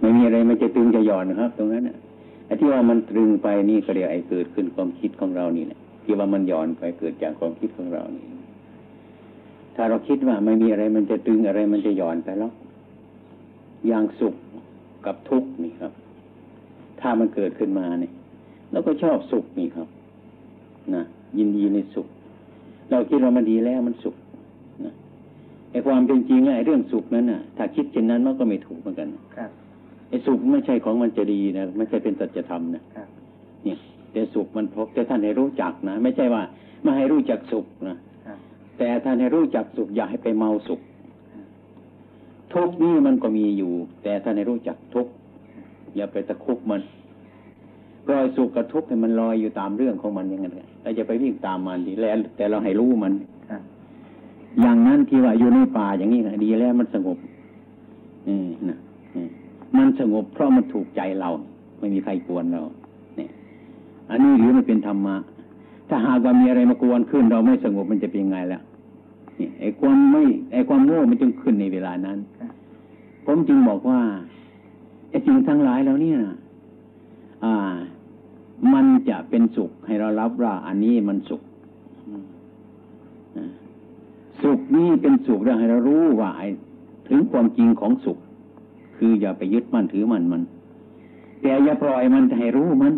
ไม่มีอะไรมันจะตึงจะหย่อนนะครับ ตรงนั้นน่ะไอ้ที่ว่ามันตรึงไปนี่ก็เรียกไอ้เกิดขึ้นความคิดของเรานี่แหละที่ว่ามันหย่อนไปเกิดจากความคิดของเรานี่ ถ้าเราคิดว่าไม่มีอะไรมันจะตึงอะไรมันจะหย่อนไปแล้วอย่างสุขกับทุกข์นี่ครับ ถ้ามันเกิดขึ้นมาเนี่ยเราก็ชอบสุขนี่ครับนะยินดีในสุข เราคิดว่ามันดีแล้วมันสุขนะไอ้ความเป็นจริงไอ้เรื่องสุขนั้นน่ะ ถ้าคิดเช่นนั้นมันก็ไม่ถูกเหมือนกันครับ ไอ้สุขไม่ใช่ของมันจะดีนะไม่ใช่เป็นสัจธรรมนะครับเนี่ยแต่สุขมันพบแต่ท่านให้รู้จักนะไม่ใช่ว่าไม่ให้รู้จักสุขนะครับแต่ท่านให้รู้จักสุขอย่าให้ไปเมาสุข ทุกข์นี่มันก็มีอยู่ แต่ท่านให้รู้จักทุกข์อย่าไปตะคุบมันรอยสุขกับทุกข์ให้มันลอยอยู่ตามเรื่องของมันอย่างนั้นแหละเราจะไปวิ่งตามมันดีแล้ว แต่เราให้รู้มันครับอย่างนั้นที่ว่าอยู่ในป่าอย่างนี้นะดีแล้วมันสงบ อืมนะอืม มันสงบเพราะมันถูกใจเรา ไม่มีใครกวนเรา เนี่ย อันนี้หรือมันเป็นธรรมะ ถ้าหากว่ามีอะไรมากวนขึ้น เราไม่สงบมันจะเป็นยังไงล่ะเนี่ยไอ้ความไม่ไอ้ความโง่มันจึงขึ้นในเวลานั้น ผมจึงบอกว่าไอ้สิ่งทั้งหลายแล้วเนี่ย อ่า มันจะเป็นสุขให้เรารับว่า อันนี้มันสุขสุขนี้เป็นสุขเราให้เรารู้ว่าถึงความจริงของสุข คืออย่าไปยึดมั่นถือมันมัน แต่อย่าปล่อยมันให้รู้มัน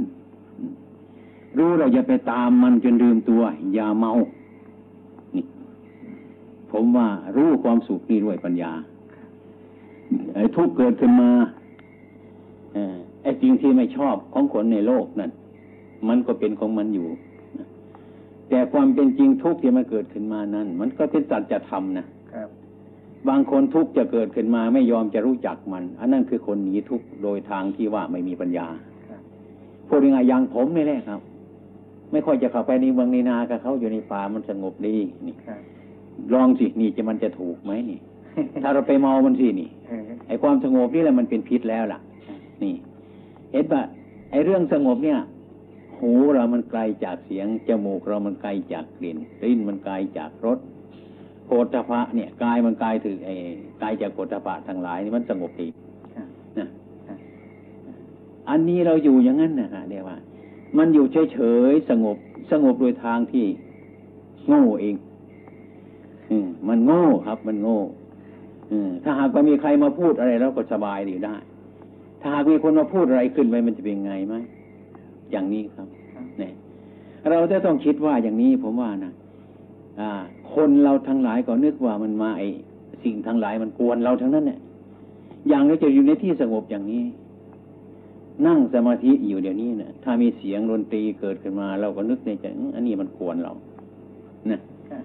รู้เราอย่าไปตามมันจนลืมตัว อย่าเมานี่ผมว่ารู้ความสุขนี่ด้วยปัญญาไอ้ทุกข์เกิดขึ้นมาอไอ้สิ่งที่ไม่ชอบของคนในโลกนั่นมันก็เป็นของมันอยู่แต่ความเป็นจริงทุกข์ที่มันเกิดขึ้นมานั้น มันก็เป็นสัจธรรมนะ บางคนทุกข์จะเกิดขึ้นมาไม่ยอมจะรู้จักมัน อันนั้นคือคนหนีทุกข์โดยทางที่ว่าไม่มีปัญญาพูดยังไงอย่างผมนี่แหละครับ ไม่ค่อยจะเข้าไปในเมืองในนากับเขาอยู่ในป่ามันสงบดีนี่ลองสินี่จะมันจะถูกไหมนี่ ถ้าเราไปเมามันสินี่ไอ้ความสงบนี่แหละมันเป็นพิษแล้วล่ะ นี่ เห็นปะไอ้เรื่องสงบเนี่ย หูเรามันไกลจากเสียงจมูกเรามันไกลจากกลิ่นลิ้นมันไกลจากรส โผฏฐพะเนี่ยกายมันไกลถึงไอ้ไกลจากโผฏฐพะทั้งหลายนี่มันสงบดีครับนะครับอันนี้เราอยู่อย่างนั้นนะฮะเรียกว่า มันอยู่เฉยๆสงบสงบโดยทางที่โง่เองอืมมันโง่ครับ มันโง่อืมถ้าหากว่ามีใครมาพูดอะไรเราก็สบายดีได้ ถ้าหากมีคนมาพูดอะไรขึ้นไปมันจะเป็นไงไหมอย่างนี้ครับครับเนี่ยเราจะต้องคิดว่าอย่างนี้ผมว่านะอ่า คนเราทั้งหลายก็นึกว่ามันมาไอสิ่งทั้งหลายมันกวนเราทั้งนั้นเนี่ยอย่างเราจะอยู่ในที่สงบอย่างนี้ นั่งสมาธิอยู่เดี๋ยวนี้เนี่ยถ้ามีเสียงดนตรีเกิดขึ้นมา เราก็นึกในใจอื้ออันนี้มันกวนเรานะครับ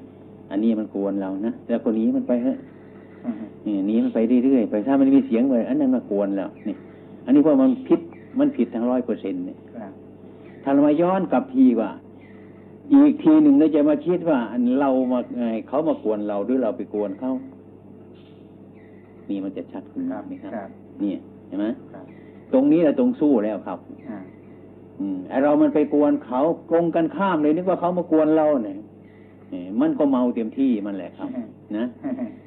อันนี้มันกวนเรานะแล้วคนนี้มันไปเถอะอืมนี่หนีมันไปเรื่อยๆไปถ้ามันมีเสียงเลยอันนั้นมากวนแล้วนี่ อันนี้เพราะมันผิดมันผิดทั้งร้อยเปอร์เซ็นต์เนี่ยครับถ้าเรามาย้อนกลับทีว่า อีกทีหนึ่งเราจะมาคิดว่าอันเรามาไงเขามากวนเราหรือเราไปกวนเขานี่มันจะชัดขึ้นครับไหมครับครับ เนี่ยเห็นไหมครับตรงนี้แหละตรงสู้แล้วครับอ่าอืมไอเรามันไปกวนเขาตรงกันข้ามเลยนึกว่าเขามากวนเราเนี่ยเอ่อมันก็เมาเต็มที่มันแหละครับ นะ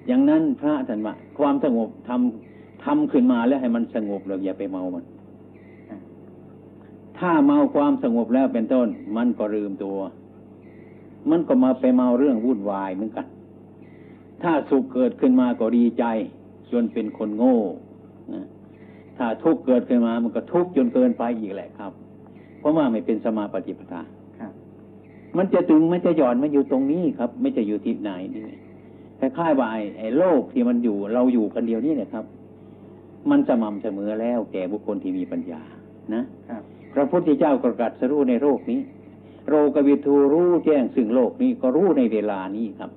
อย่างนั้นพระท่านว่าความสงบทำทำขึ้นมาแล้วให้มันสงบเราอย่าไปเมามัน ถ้าเมาความสงบแล้วเป็นต้น มันก็ลืมตัว มันก็มาไปเมาเรื่องวุ่นวายเหมือนกัน ถ้าสุขเกิดขึ้นมาก็ดีใจ จนเป็นคนโง่นะถ้าทุกข์เกิดขึ้นมามันก็ทุกข์จนเกินไปอีกแหละครับ เพราะว่าไม่เป็นสมาปฏิปทาครับมันจะตึงมันจะหย่อนมันอยู่ตรงนี้ครับ ไม่จะอยู่ที่ไหนนี่คล้ายๆว่าไอ้ไอ้โลกที่มันอยู่เราอยู่กันเดียวนี่เนี่ยครับ มันสม่ำเสมอแล้วแก่บุคคลที่มีปัญญา นะครับพระพุทธเจ้าก็ตรัสรู้ในโลกนี้ โรกวิทูรู้แจ้งซึ่งโลกนี้ก็รู้ในเวลานี้ครับ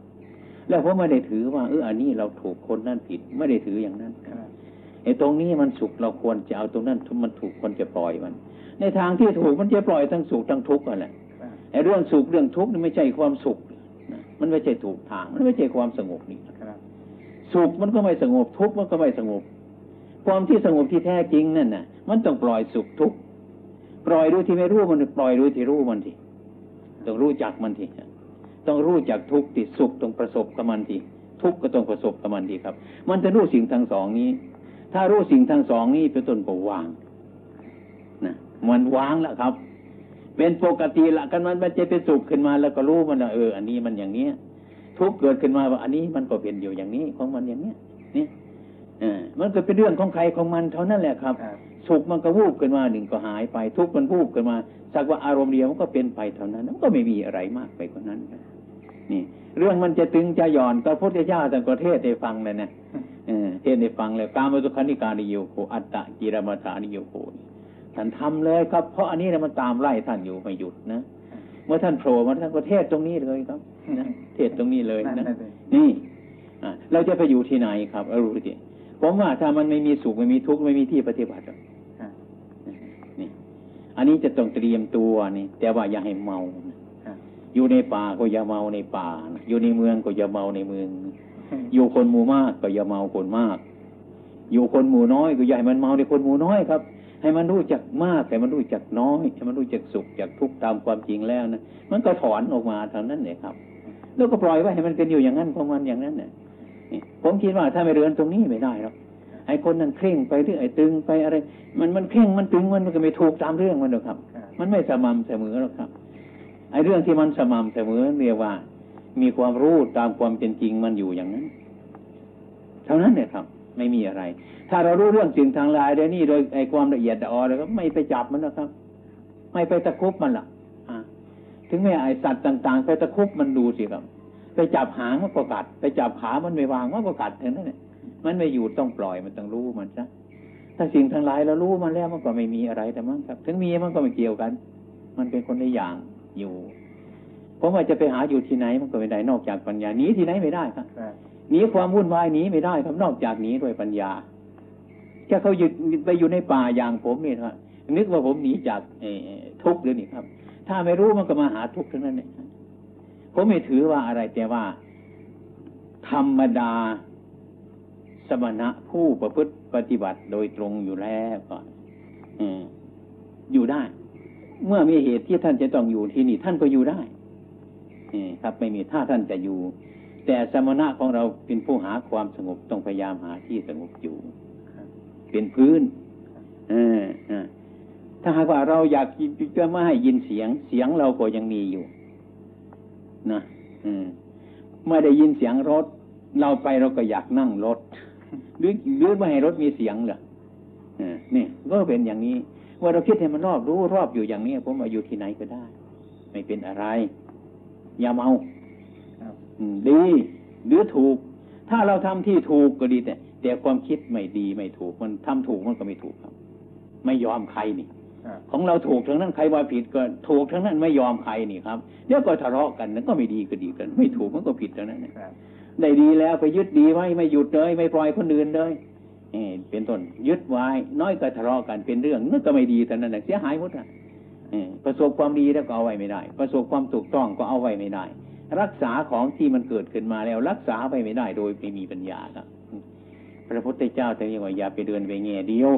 แล้วผมไม่ได้ถือว่าเอออันนี้เราถูกคนนั่นผิดไม่ได้ถืออย่างนั้นครับไอ้ตรงนี้มันสุขเราควรจะเอาตรงนั้นมันถูกควรจะปล่อยมัน ในทางที่ถูกมันจะปล่อยทั้งสุขทั้งทุกข์อะไรครับไอ้เรื่องสุขเรื่องทุกข์นี่ไม่ใช่ความสุขนะมันไม่ใช่ถูกทาง มันไม่ใช่ความสงบนี่ครับสุขมันก็ไม่สงบทุกข์มันก็ไม่สงบ ความที่สงบที่แท้จริงนั่นน่ะ มันต้องปล่อยสุขทุกข์ปล่อยโดยที่ไม่รู้มันปล่อยโดยที่รู้มันที ต้องรู้จักมันทีต้องรู้จักทุกข์ที่สุขต้องประสบกับมันทีทุกข์ก็ต้องประสบกับมันทีครับ มันจะรู้สิ่งทั้งสองนี้ ถ้ารู้สิ่งทั้งสองนี้เป็นต้นก็วางนะมันวางแล้วครับ เป็นปกติละกันมันมันจะเป็นสุขขึ้นมาแล้วก็รู้มันว่าเออ อันนี้มันอย่างเนี้ย ทุกข์เกิดขึ้นมาว่าอันนี้มันก็เป็นอยู่อย่างนี้ของมันอย่างเนี้ยนี่เออมันก็เป็นเรื่องของใครของมันเท่านั้นแหละครับครับ สุขมันก็วูบขึ้นมาหนึ่งก็หายไป ทุกข์มันวูบขึ้นมา สักว่าอารมณ์เดียวมันก็เป็นไปเท่านั้นมันก็ไม่มีอะไรมากไปกว่านั้นครับนี่ เรื่องมันจะตึงจะหย่อนก็พุทธเจ้าแต่ก็เทศให้ฟังเลยนะเออเทศให้ฟังเลยการมตุคันิการนิโยโคอัตตะกิรมาฐานิโยโคนี่ท่านทำเลยครับ เพราะอันนี้นะมันตามไล่ท่านอยู่ไม่หยุดนะเมื่อท่านโผล่มาท่านก็เทศตรงนี้เลยครับนะเทศตรงนี้เลยนั่นนะนั่นเลยนี่อะเราจะไปอยู่ที่ไหนครับเอารู้ดิผมว่าถ้ามันไม่มีสุขไม่มีทุกข์ไม่มีที่ปฏิบัติหรอกครับนี่ อันนี้จะต้องเตรียมตัวนี่แต่ว่าอย่าให้เมานะครับอยู่ในป่าก็อย่าเมาในป่านะอยู่ในเมืองก็อย่าเมาในเมือง อยู่คนหมู่มากก็อย่าเมาคนมาก อยู่คนหมู่น้อยก็อย่าให้มันเมาในคนหมู่น้อยครับ ให้มันรู้จักมากให้มันรู้จักน้อยให้มันรู้จักสุขจากทุกข์ตามความจริงแล้วนะมันก็ถอนออกมาเท่านั้นเลยครับ แล้วก็ปล่อยไว้ให้มันเป็นอยู่อย่างนั้นของมันอย่างนั้นเนี่ยนี่ผมคิดว่าถ้าไม่เรือนตรงนี้ไม่ได้หรอก ไอ้คนนั้นเคร่งไปเรื่อยตึงไปอะไร มันมันเคร่งมันตึงมันก็ไม่ถูกตามเรื่องมันหรอกครับครับ มันไม่สม่ำเสมอหรอกครับ ไอ้เรื่องที่มันสม่ำเสมอเรียกว่า มีความรู้ตามความเป็นจริงมันอยู่อย่างนั้น เท่านั้นเนี่ยครับ ไม่มีอะไร ถ้าเรารู้เรื่องสิ่งทางลายเดี๋ยวนี้โดยไอ้ความละเอียดละออเลยก็ไม่ไปจับมันนะครับ ไม่ไปตะครุบมันละอ่าถึงแม้ไอสัตว์ต่าง ๆ ไปตะครุบมันดูสิครับ ไปจับหางมันก็กัด ไปจับขามันไม่วางมันก็กัดเท่านั้นเนี่ย มันไม่อยู่ต้องปล่อยมันต้องรู้มันซะถ้าสิ่งทั้งหลายเรารู้มันแล้วมันก็ไม่มีอะไรแต่มั้งครับ ถึงมีมันก็ไม่เกี่ยวกัน มันเป็นคนในอย่างอยู่ผมว่าจะไปหาอยู่ที่ไหนมันก็ไม่ได้นอกจากปัญญาหนีที่ไหนไม่ได้ครับครับหนีความวุ่นวายหนีไม่ได้ครับนอกจากหนีด้วยปัญญาแค่เขาหยุดไปอยู่ในป่าอย่างผมนี่ครับนึกว่าผมหนีจากเอ่อทุกข์เลยนี่ครับ ถ้าไม่รู้มันก็มาหาทุกข์ทั้งนั้นเนี่ยผมไม่ถือว่าอะไรแต่ว่า ธรรมดา สมณะผู้ประพฤติปฏิบัติโดยตรงอยู่แล้วก่อนอยู่ได้ เมื่อมีเหตุที่ท่านจะต้องอยู่ที่นี่ ท่านก็อยู่ได้ครับไม่มีถ้าท่านจะอยู่ แต่สมณะของเราเป็นผู้หาความสงบต้องพยายามหาที่สงบอยู่เป็นพื้นถ้าหากว่าเราอยากจะไม่ให้ยินเสียง เสียงเราก็ยังมีอยู่ นะไม่ได้ยินเสียงรถ เราไปเราก็อยากนั่งรถ หรือหรือไม่ให้รถมีเสียงเหรอเออนี่ก็เป็นอย่างนี้ ว่าเราคิดให้มันรอบรู้รอบอยู่อย่างนี้ผมว่าอยู่ที่ไหนก็ได้ ไม่เป็นอะไร อย่าเมาครับอืมดีหรือถูก ถ้าเราทำที่ถูกก็ดีแต่ แต่ความคิดไม่ดีไม่ถูก มันทำถูกมันก็ไม่ถูกครับ ไม่ยอมใครนี่ครับของเราถูกทั้งนั้นใครว่าผิดก็ถูกทั้งนั้นไม่ยอมใครนี่ครับเดี๋ยวก็ทะเลาะกันนั่นก็ไม่ดีก็ดีกัน ไม่ถูกมันก็ผิดทั้งนั้นนะครับ ได้ดีแล้วไปยึดดีไว้ไม่หยุดเลย ไม่ปล่อยคนอื่นเลยเออเป็นต้นยึดไว้ น้อยก็ทะเลาะกันเป็นเรื่องนั่นก็ไม่ดีแต่นั้นนะเสียหายหมดอะประสบความดีแล้วก็เอาไว้ไม่ได้ ประสบความถูกต้องก็เอาไว้ไม่ได้ รักษาของที่มันเกิดขึ้นมาแล้ว รักษาไว้ไม่ได้โดยไม่มีปัญญาครับพระพุทธเจ้าแต่ยังว่าอย่าไปเดินไปแง่เดียว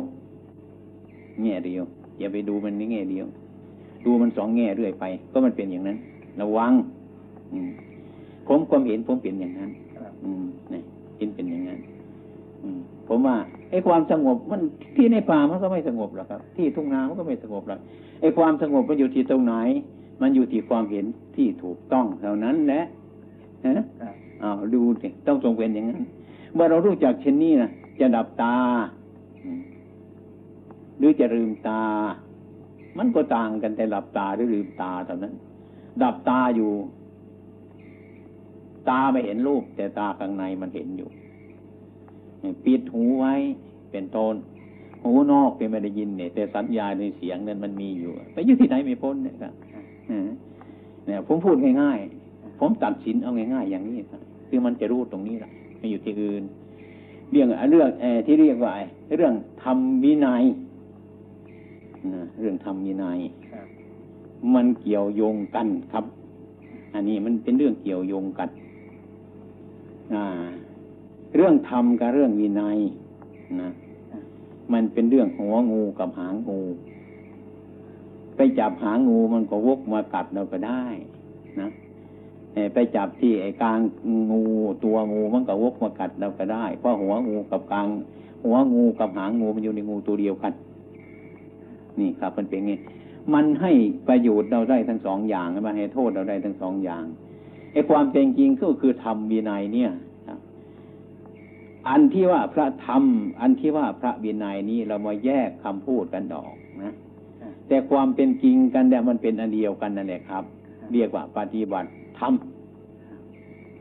แง่เดียว อย่าไปดูมันในแง่เดียว ดูมันสองแง่เรื่อยไป ก็มันเป็นอย่างนั้น ระวังอืผมความเห็นผมเป็นอย่างนั้น อืมนี่เห็นเป็นอย่างนั้นอืมผมว่าไอ้ความสงบมันที่ในป่ามันก็ไม่สงบหรอกครับ ที่ทุ่งนามันก็ไม่สงบหรอกไอ้ความสงบมันอยู่ที่ตรงไหน มันอยู่ที่ความเห็นที่ถูกต้องเท่านั้นแหละฮะครับอ้าวดูสิต้องทรงเป็นอย่างนั้นเมื่อเรารู้จักเช่นนี้นะจะดับตาอืมหรือจะลืมตา มันก็ต่างกันแต่หลับตาหรือลืมตาเท่านั้น ดับตาอยู่ ตาไม่เห็นรูป แต่ตาข้างในมันเห็นอยู่ปิดหูไว้เป็นต้นหูนอกเป็นไม่ได้ยินเนี่ย แต่สัญญาในเสียงนั้นมันมีอยู่ไปอยู่ที่ไหนไม่พ้นเนี่ยครับอืมเนี่ย ผมพูดง่ายๆผมตัดสินเอาง่ายๆ อย่างนี้ครับคือมันจะรู้ตรงนี้แหละไม่อยู่ที่อื่นเรื่องเรื่องเออที่เรียกว่าไอ้เรื่องทำวินัยนะเรื่องทำวินัยครับมันเกี่ยวโยงกันครับ อันนี้มันเป็นเรื่องเกี่ยวโยงกันอ่า เรื่องธรรมกับเรื่องวินัยนะมันเป็นเรื่องหัวงูกับหางงู ไปจับหางงูมันก็วกมากัดเราก็ได้นะเอ่อไปจับที่ไอ้กลางงูตัวงูมันก็วกมากัดเราก็ได้เพราะหัวงูกับกลาง หัวงูกับหางงูมันอยู่ในงูตัวเดียวกัน นี่ครับมันเป็นไงมันให้ประโยชน์เราได้ทั้งสองอย่างมันให้โทษเราได้ทั้งสองอย่าง ไอ้ความเป็นจริงก็คือธรรมวินัยเนี่ยอันที่ว่าพระธรรม อันที่ว่าพระวินัยนี้เรามาแยกคำพูดกันดอกนะ แต่ความเป็นจริงกันเนี่ยมันเป็นอันเดียวกันนั่นแหละครับ เรียกว่าปฏิบัติธรรม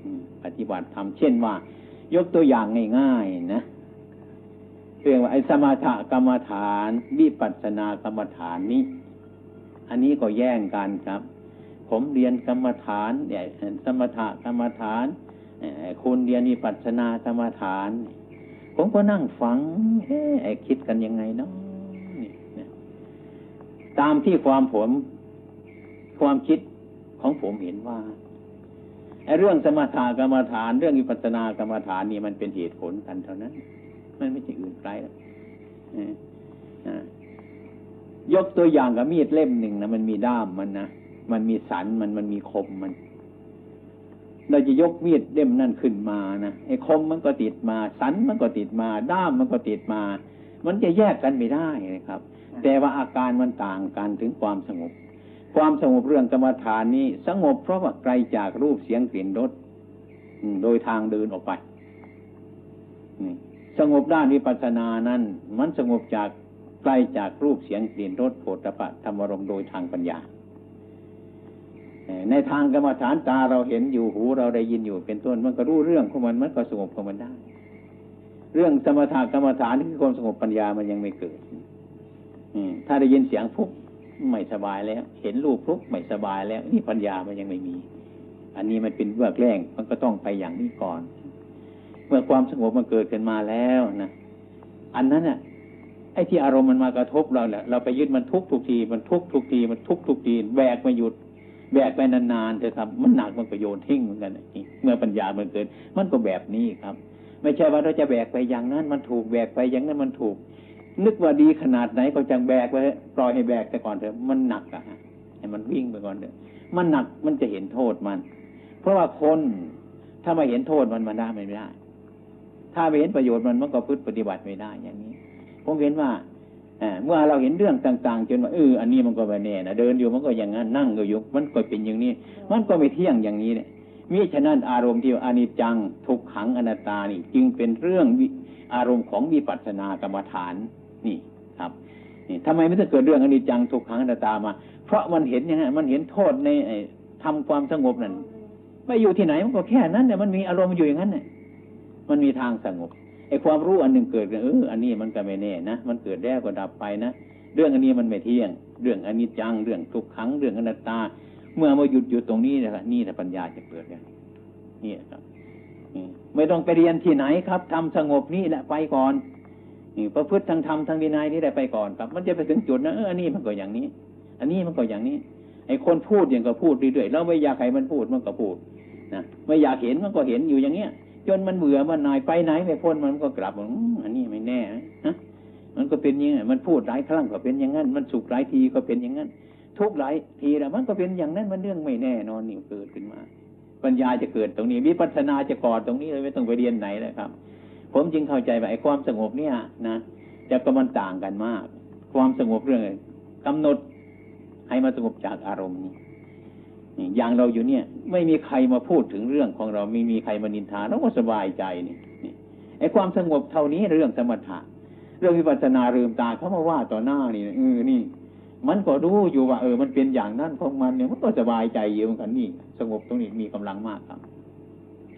อืมปฏิบัติธรรมเช่นว่า ยกตัวอย่างง่ายๆนะเรื่องว่าไอ้สมถกรรมฐานวิปัสสนากรรมฐานนี้ อันนี้ก็แย่งกันครับ ผมเรียนกรรมฐานเนี่ยสมถะกรรมฐานคุณเรียนวิปัสนากรรมฐาน ผมก็นั่งฟังเอ๊ะไอ้คิดกันยังไงเนาะนี่ตามที่ความผม ความคิดของผมเห็นว่าไอ้เรื่องสมถกรรมฐาน เรื่องวิปัสสนากรรมฐานนี่มันเป็นเหตุผลกันเท่านั้น มันไม่ใช่อื่นไกลหรอกยกตัวอย่างกับมีดเล่มหนึ่งนะมันมีด้ามมันนะ มันมีสันมันมันมีคมมัน เราจะยกมีดเล่มนั่นขึ้นมานะไอ้คมมันก็ติดมา สันมันก็ติดมา ด้ามมันก็ติดมา มันจะแยกกันไม่ได้นะครับ แต่ว่าอาการมันต่างกันถึงความสงบ ความสงบเรื่องกรรมฐานนี้ สงบเพราะว่าไกลจากรูปเสียงกลิ่นรสอืมโดยทางเดินออกไปนี่สงบด้านวิปัสสนานั้น มันสงบจากไกลจากรูปเสียงกลิ่นรสโผฏฐัพพะธรรมารมณ์โดยทางปัญญาเอ่อ ในทางกรรมฐานตาเราเห็นอยู่หูเราได้ยินอยู่เป็นต้นมันก็รู้เรื่องของมันมันก็สงบของมันได้ เรื่องสมถะกรรมฐานคือความสงบปัญญามันยังไม่เกิดถ้าได้ยินเสียงปุ๊บไม่สบายแล้ว เห็นรูปปุ๊บไม่สบายแล้ว นี่ปัญญามันยังไม่มี อันนี้มันเป็นเบื้องแรกมันก็ต้องไปอย่างนี้ก่อน เมื่อความสงบมันเกิดขึ้นมาแล้วนะอันนั้นน่ะไอ้ที่อารมณ์มันมากระทบเราแหละเราไปยึดมันทุกทุกทีมันทุกทุกทีมันทุกทุกทีแบกไม่หยุด แบกไปนานๆเถอะครับ มันหนักมันก็โยนทิ้งเหมือนกันเมื่อปัญญามันเกิด มันก็แบบนี้ครับ ไม่ใช่ว่าเราจะแบกไปอย่างนั้น มันถูกแบกไปอย่างนั้นมันถูก นึกว่าดีขนาดไหนก็จังแบกไว้ปล่อยให้แบกแต่ก่อนเถอะมันหนักอะฮะให้มันวิ่งไปก่อนเถอะมันหนักมันจะเห็นโทษมัน เพราะว่าคนถ้าไม่เห็นโทษมันมันได้ไม่ได้ ถ้าไม่เห็นประโยชน์มันมันก็พึ่ปฏิบัติไม่ได้อย่างนี้ ผมเห็นว่า เมื่อเราเห็นเรื่องต่าง ๆ จนว่าเอออันนี้มันก็ไม่แน่นะเดินอยู่มันก็อย่างนั้นนั่งก็อยู่มันก็เป็นอย่างนี้ มันก็ไม่เที่ยงอย่างนี้เนี่ยมิฉะนั้นอารมณ์ที่อานิจจังทุกขังอนัตตานี่ จึงเป็นเรื่องอารมณ์ของวิปัสสนากรรมฐานนี่ครับนี่ทำไมไม่ต้องเกิดเรื่องอนิจจังทุกขังอนัตตามา เพราะมันเห็นอย่างนั้นมันเห็นโทษในไอ้ทำความสงบนั่นไม่อยู่ที่ไหนมันก็แค่นั้นเนี่ยมันมีอารมณ์อยู่อย่างนั้นเนี่ยมันมีทางสงบ ไอ้ความรู้อันหนึ่งเกิดเอออันนี้มันก็ไม่แน่นะมันเกิดแล้วก็ดับไปนะเรื่องอันนี้มันไม่เที่ยง เรื่องอันิจจังเรื่องทุกขังเรื่องอนัตตา เมื่อมาหยุดอยู่ตรงนี้นะครับนี่แหละปัญญาจะเกิดกันนี่ครับไม่ต้องไปเรียนที่ไหนครับทำสงบนี่แหละไปก่อนนี่ประพฤติทางธรรมทางวินัยนี่ได้ไปก่อนครับ มันจะไปถึงจุดนะเอออันนี้มันก็อย่างนี้ อันนี้มันก็อย่างนี้ ไอ้คนพูดอย่างก็พูดเรื่อยๆแล้วไม่อยากให้มันพูดมันก็พูดนะไม่อยากเห็นมันก็เห็นอยู่อย่างเงี้ย จนมันเบื่อมันหน่ายไปไหนไม่พ้นมันก็กลับอ๋ออันนี้ไม่แน่นะมันก็เป็นอย่างนี้มันพูดหลายครั้งก็เป็นอย่างนั้น มันสุขหลายทีก็เป็นอย่างนั้น ทุกหลายทีแล้วมันก็เป็นอย่างนั้นมันเรื่องไม่แน่นอนนี่เกิดขึ้นมา ปัญญาจะเกิดตรงนี้วิปัสสนาจะก่อตรงนี้เลยไม่ต้องไปเรียนไหนเลยครับ ผมจึงเข้าใจว่าไอ้ความสงบเนี่ยนะจะก็มันต่างกันมาก ความสงบเรื่องกำหนดให้มาสงบจากอารมณ์นี้ อย่างเราอยู่เนี่ย ไม่มีใครมาพูดถึงเรื่องของเราไม่มีใครมานินทาเราก็สบายใจนี่ไอ้ความสงบเท่านี้เรื่องสมถะ เรื่องวิปัสสนาเรื่มตาเขามาว่าต่อหน้านี่เออนี่ มันก็รู้อยู่ว่า เออ มันเป็นอย่างนั้นของมันเนี่ยมันก็สบายใจอยู่เหมือนกันนี่ สงบตรงนี้มีกำลังมากครับ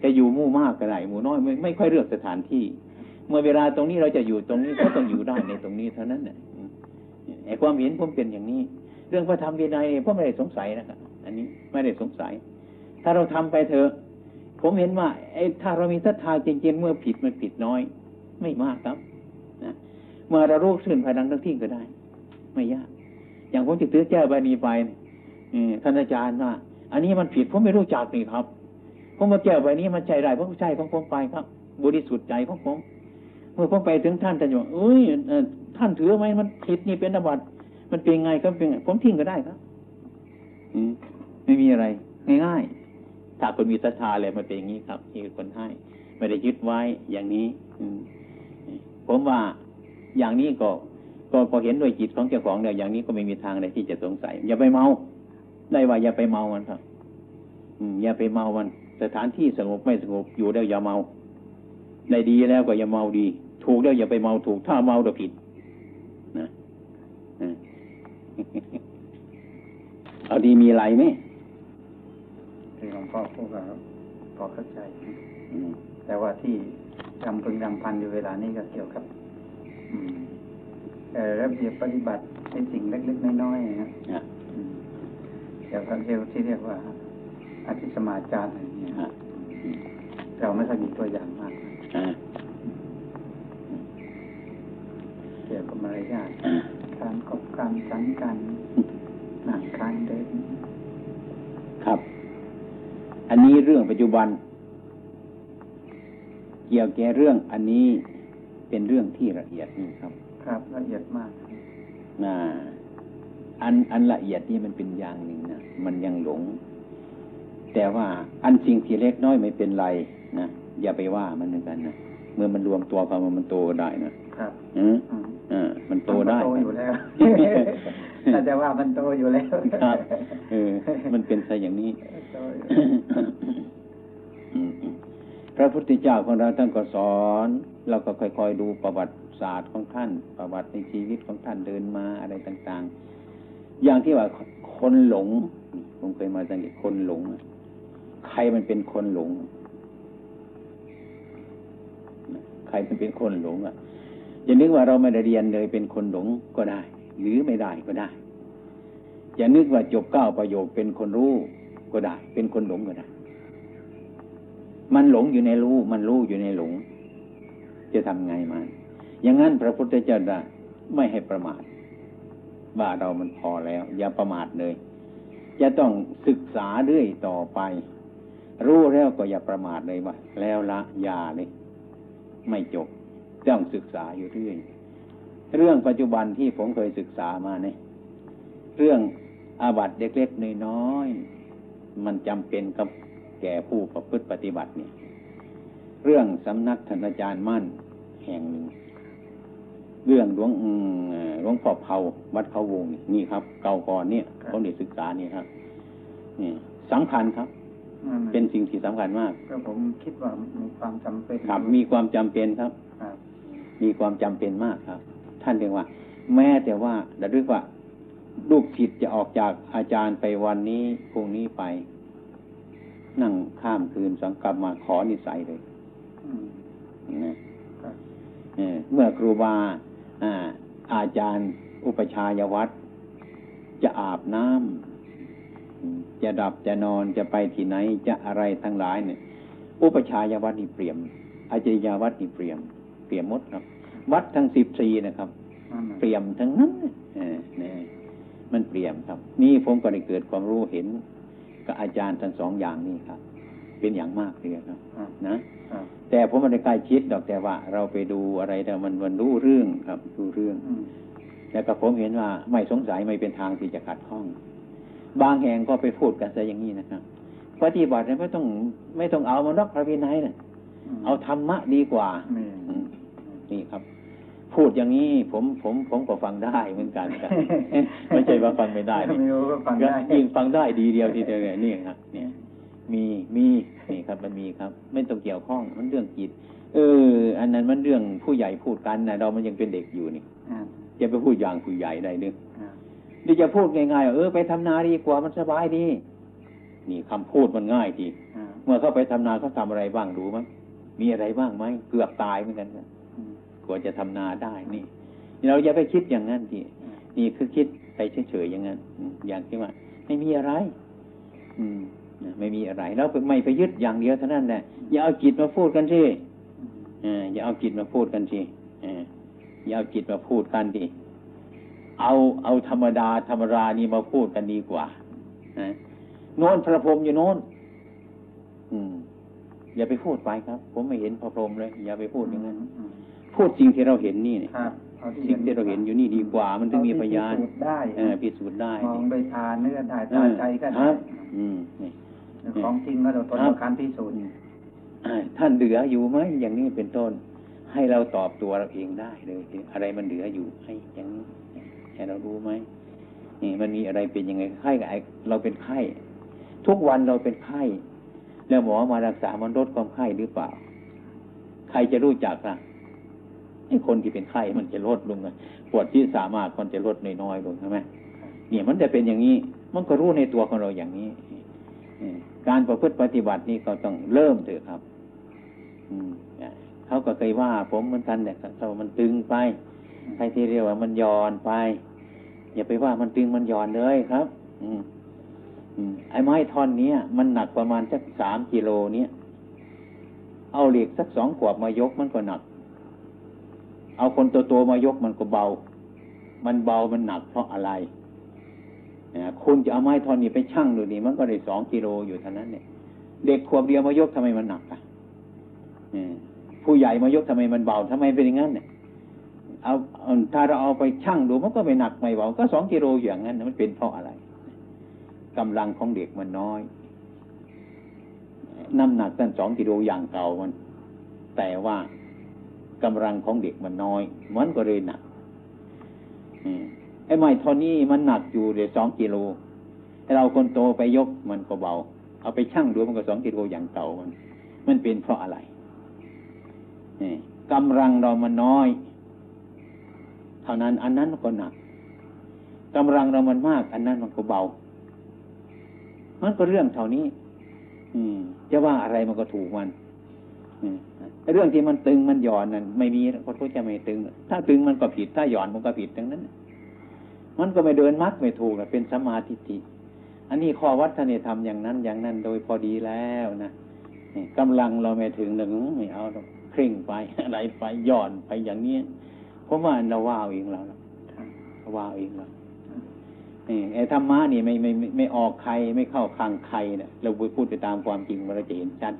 จะอยู่มู่มากก็ได้หมู่น้อยไม่ไม่ค่อยเลือกสถานที่ เมื่อเวลาตรงนี้เราจะอยู่ตรงนี้ก็ต้องอยู่ได้ในตรงนี้เท่านั้นเนี่ยไอ้ความเห็นผมเป็นอย่างนี้ เรื่องพระธรรมวินัยผมไม่ได้สงสัยนะครับ อันนี้ไม่ได้สงสัย ถ้าเราทำไปเถอะ ผมเห็นว่าไอ้ถ้าเรามีศรัทธาจริงๆเมื่อผิดมันผิดน้อย ไม่มากครับนะเมื่อเรารู้สื่นภายหลังทั้งที่ก็ได้ ไม่ยาก อย่างผมจะตื้อแก้ใบนี้ไปท่านอาจารย์ว่า อันนี้มันผิดผมไม่รู้จักนี่ครับ ผมมาแก้ใบนี้มันใจได้ผมใจของผมไปครับ บริสุทธิ์ใจของผมเมื่อผมไปถึงท่านท่านบอกเอ้ยท่านถือไหมมันผิดนี่เป็นอบัตมันเป็นไงก็เป็นไงผมทิ้งก็ได้ครับ อื ไม่มีอะไร ง่ายๆถ้าคนมีศรัทธาเลยมันเป็นอย่างนี้ครับที่คนให้ไม่ได้ยึดไว้อย่างนี้ อืผมว่าอย่างนี้ก็ก็ก็เห็นด้วยจิตของเจ้าของเนี่ยอย่างนี้ก็ไม่มีทางใดที่จะสงสัย อย่าไปเมา ได้ว่าอย่าไปเมามันครับ อืม อย่าไปเมามัน สถานที่สงบไม่สงบอยู่แล้วอย่าเมาได้ดีแล้วก็อย่าเมาดี ถูกแล้วอย่าไปเมาถูก ถ้าเมาเราผิดนะอ่าเอาดีมีไรไหม ที่หลวงพ่อพูดก็พอเข้าใจอืมแต่ว่าที่รำพึงรำพันอยู่เวลานี้ก็เกี่ยวกับอืมเอ่อระเบียบปฏิบัติในสิ่งเล็กๆน้อยๆนะอะอืมเกี่ยวกับเรื่องที่เรียกว่า อธิสมาจารอะไรเนี่ยอะเราไม่ค่อยมีตัวอย่างมากนะอ่าเกี่ยวกับมารยาทอ่าการกบการสันกันหนังการเดินครับ อันนี้เรื่องปัจจุบัน เกี่ยวแก่เรื่องอันนี้เป็นเรื่องที่ละเอียดนี่ครับ ครับละเอียดมากนะอันอันละเอียดนี่มันเป็นอย่างหนึ่งนะมันยังหลง แต่ว่าอันสิ่งที่เล็กน้อยไม่เป็นไรนะอย่าไปว่ามันเหมือนกันนะเมื่อมันรวมตัวกันมันโตได้นะครับอืมอืมอ่ามันโตได้มันโตอยู่แล้ว ถ้าจะว่ามันโตอยู่แล้วครับเออ มันเป็นซะอย่างนี้โตอยู่พระพุทธเจ้าของเราท่านก็สอนเราก็ค่อยๆดูประวัติศาสตร์ของท่าน ประวัติในชีวิตของท่านเดินมาอะไรต่าง ๆ อย่างที่ว่าคนหลงผมเคยมาสังเกตคนหลง ใครมันเป็นคนหลง ใครมันเป็นคนหลงอะอย่านึกว่าเราไม่ได้เรียนเลยเป็นคนหลงก็ได้ หรือไม่ได้ก็ได้อย่านึกว่าจบเก้าประโยคเป็นคนรู้ก็ได้ เป็นคนหลงก็ได้ มันหลงอยู่ในรู้ มันรู้อยู่ในหลง จะทำไงมันอย่างนั้นพระพุทธเจ้าได้ไม่ให้ประมาทว่าเรามันพอแล้ว อย่าประมาทเลย จะต้องศึกษาเรื่อยต่อไป รู้แล้วก็อย่าประมาทเลยว่าแล้วละยาเลย ไม่จบต้องศึกษาอยู่เรื่อย เรื่องปัจจุบันที่ผมเคยศึกษามาเนี่ยเรื่องอาบัติเล็กๆน้อยๆมันจำเป็นกับแก่ผู้ประพฤติปฏิบัติเนี่ยเรื่องสำนักท่านอาจารย์มั่นแห่งหนึ่งเรื่องหลวงอืมเอ่อหลวงพ่อเผาวัดเขาวงนี่นี่ครับ เก่าก่อนเนี่ยเขาได้ศึกษานี่ครับนี่สำคัญครับนั่นน่ะเป็นสิ่งที่สำคัญมากก็ผมคิดว่ามีความจำเป็นครับ มีความจำเป็นครับครับมีความจำเป็นมากครับ ท่านเรียกว่า แม้แต่ว่าระลึกว่า ลูกศิษย์จะออกจากอาจารย์ไปวันนี้พรุ่งนี้ไป นั่งข้ามคืนสังกลับมาขอนิสัยเลยอืมนะครับเออเมื่อครูบาอ่าอาจารย์อุปชายวัดจะอาบน้ำอืมจะดับจะนอนจะไปที่ไหนจะอะไรทั้งหลายเนี่ย อุปชายวัดนี่เปรียมอาจริยวัดนี่เปรียม เปรียมหมดครับ วัดทั้งสิบสี่นะครับนั่นน่ะ เปรียมทั้งนั้นเออเนี่ยมันเปรียมครับ นี่ผมก็ได้เกิดความรู้เห็นกับอาจารย์ทั้งสองอย่างนี้ครับ เป็นอย่างมากเลยครับครับนะครับแต่ผมไม่ได้ใกล้ชิดดอกแต่ว่า เราไปดูอะไรแต่มันมันรู้เรื่องครับรู้เรื่องอืมแล้วก็ผมเห็นว่าไม่สงสัยไม่เป็นทางที่จะขัดข้อง บางแห่งก็ไปพูดกันซะอย่างนี้นะครับปฏิบัติเนี่ยไม่ต้องไม่ต้องเอามานอกพระวินัยนะมเอาธรรมะดีกว่านี่อืมนี่ครับ พูดอย่างนี้ผมผมผมก็ฟังได้เหมือนกันครับไม่ใช่ว่าฟังไม่ได้นี่ไม่รู้ก็ฟังได้ยิ่งฟังได้ดีเดียวทีเดียวเลยนี่ครับ เนี่ย มีมีนี่ครับ มันมีครับ ไม่ต้องเกี่ยวข้องมันเรื่องจิต เออ อันนั้นมันเรื่องผู้ใหญ่พูดกันนะเรามันยังเป็นเด็กอยู่นี่อ่าอย่าไปพูดอย่างผู้ใหญ่ได้นึกอ่านี่จะพูดง่ายๆว่าเออไปทำนาดีกว่ามันสบายดีนี่คำพูดมันง่ายทีอ่าเมื่อเขาไปทำนาเขาทำอะไรบ้างรู้ไหมมีอะไรบ้างไหมเกือบตายเหมือนกันครับอืม กว่าจะทำนาได้นี่ เราอย่าไปคิดอย่างนั้นทีนี่คือคิดไปเฉยๆอย่างนั้นอย่างที่ว่า ไม่มีอะไร อืมไม่มีอะไรแล้วไม่ไปยึดอย่างเดียวเท่านั้นแหละอย่าเอาจิตมาพูดกันสิอย่าเอาจิตมาพูดกันสิอย่าเอาจิตมาพูดกันดิเอาเอาธรรมดาธรรมรานี่มาพูดกันดีกว่าโน้นพระพรหมอยู่โน้นอืมอย่าไปพูดไปครับ ผมไม่เห็นพระพรหมเลย อย่าไปพูดอย่างนั้น พูดสิ่งที่เราเห็นนี่เนี่ยครับเอาสิ่งที่เราเห็นอยู่นี่ดีกว่า มันถึงมีพยานเอที่พิสูจน์ได้เออพิสูจน์ได้มองโดยทานเนื้อได้เอตาอใจก็คได้รับอืมนี่ของจริงก็เราทนครับกับการพิสูจน์อ่าท่านเหลืออยู่ไหมอย่างนี้เป็นต้นใให้เราตอบตัวเราเองได้เลยอะไรมันเหลืออยู่ให้อย่างนี้ให้เรารู้ไหมนี่มันมีอะไรเป็นยังไงไข้กับไอเราเป็นไข้ ทุกวันเราเป็นไข้ แล้วหมอมารักษามันลดความไข้หรือเปล่า ใครจะรู้จักล่ะไอ้ คนที่เป็นไข้มันจะลดลงนะปวดที่สามารถมันจะลดน้อยๆลงใช่ไหมเนี่ยมันจะเป็นอย่างนี้มันก็รู้ในตัวของเราอย่างนี้การประพฤติปฏิบัตินี่ก็ต้องเริ่มเถอะครับอืมเขาก็เคยว่า ผมเหมือนกันเนี่ยถ้ามันตึงไปใครที่เรียกว่ามันย่อนไป อย่าไปว่ามันตึงมันย่อนเลยครับอืมอืมไอ้ไม้ท่อนเนี้ยมันหนักประมาณสักสามกิโลเนี้ยเอาเหล็กสักสองขวบมายกมันก็หนัก เอาคนตัวโตๆมายกมันก็เบา มันเบามันหนักเพราะอะไรคุณจะเอาไม้ท่อนนี้ไปชั่งดูดิมันก็ได้สองกิโลอยู่เท่านั้นเนี่ย เด็กขวบเดียวมายกทำไมมันหนักอะผู้ใหญ่มายกทำไมมันเบาทำไมเป็นอย่างนั้นเนี่ยเอาถ้าเราเอาไปชั่งดูมันก็ไม่หนักไม่เบาก็สองกิโลอย่างนั้นมันเป็นเพราะอะไรกำลังของเด็กมันน้อยน้ำหนักตั้งสองกิโลอย่างเก่ามัน แต่ว่า กำลังของเด็กมันน้อยมันก็เลยหนักไอ้ไม้ท่านี้มันหนักอยู่เดี๋ยวสองกิโลให้เราคนโตไปยกมันก็เบา เอาไปชั่งดูมันก็สองกิโลอย่างเก่ามัน มันเป็นเพราะอะไรนี่กำลังเรามันน้อย เท่านั้นอันนั้นก็หนักกำลังเรามันมาก อันนั้นมันก็เบา มันก็เรื่องเท่านี้ อืมจะว่าอะไรมันก็ถูกมัน เรื่องที่มันตึงมันหย่อนนั่นไม่มีคนก็จะไม่ตึง ถ้าตึงมันก็ผิด ถ้าหย่อนมันก็ผิดทั้งนั้น มันก็ไม่เดินมัดไม่ถูกนะเป็นสมาธิิอันนี้ข้อวัดท่านเนี่ยทำอย่างนั้นอย่างนั้นโดยพอดีแล้วนะนี่กำลังเราไม่ถึงหนึ่งไม่เอาเคร่งไปอะไรไปหย่อนไปอย่างนี้เพราะว่าเราว่าเอาเองเราเราว่าเอาเองเรานี่ไอ้ธรรมะนี่ไม่ไม่ไม่ไม่ออกใครไม่เข้าข้างใครเนี่ยเราพูดไปตามความจริงเราจะเห็นชัด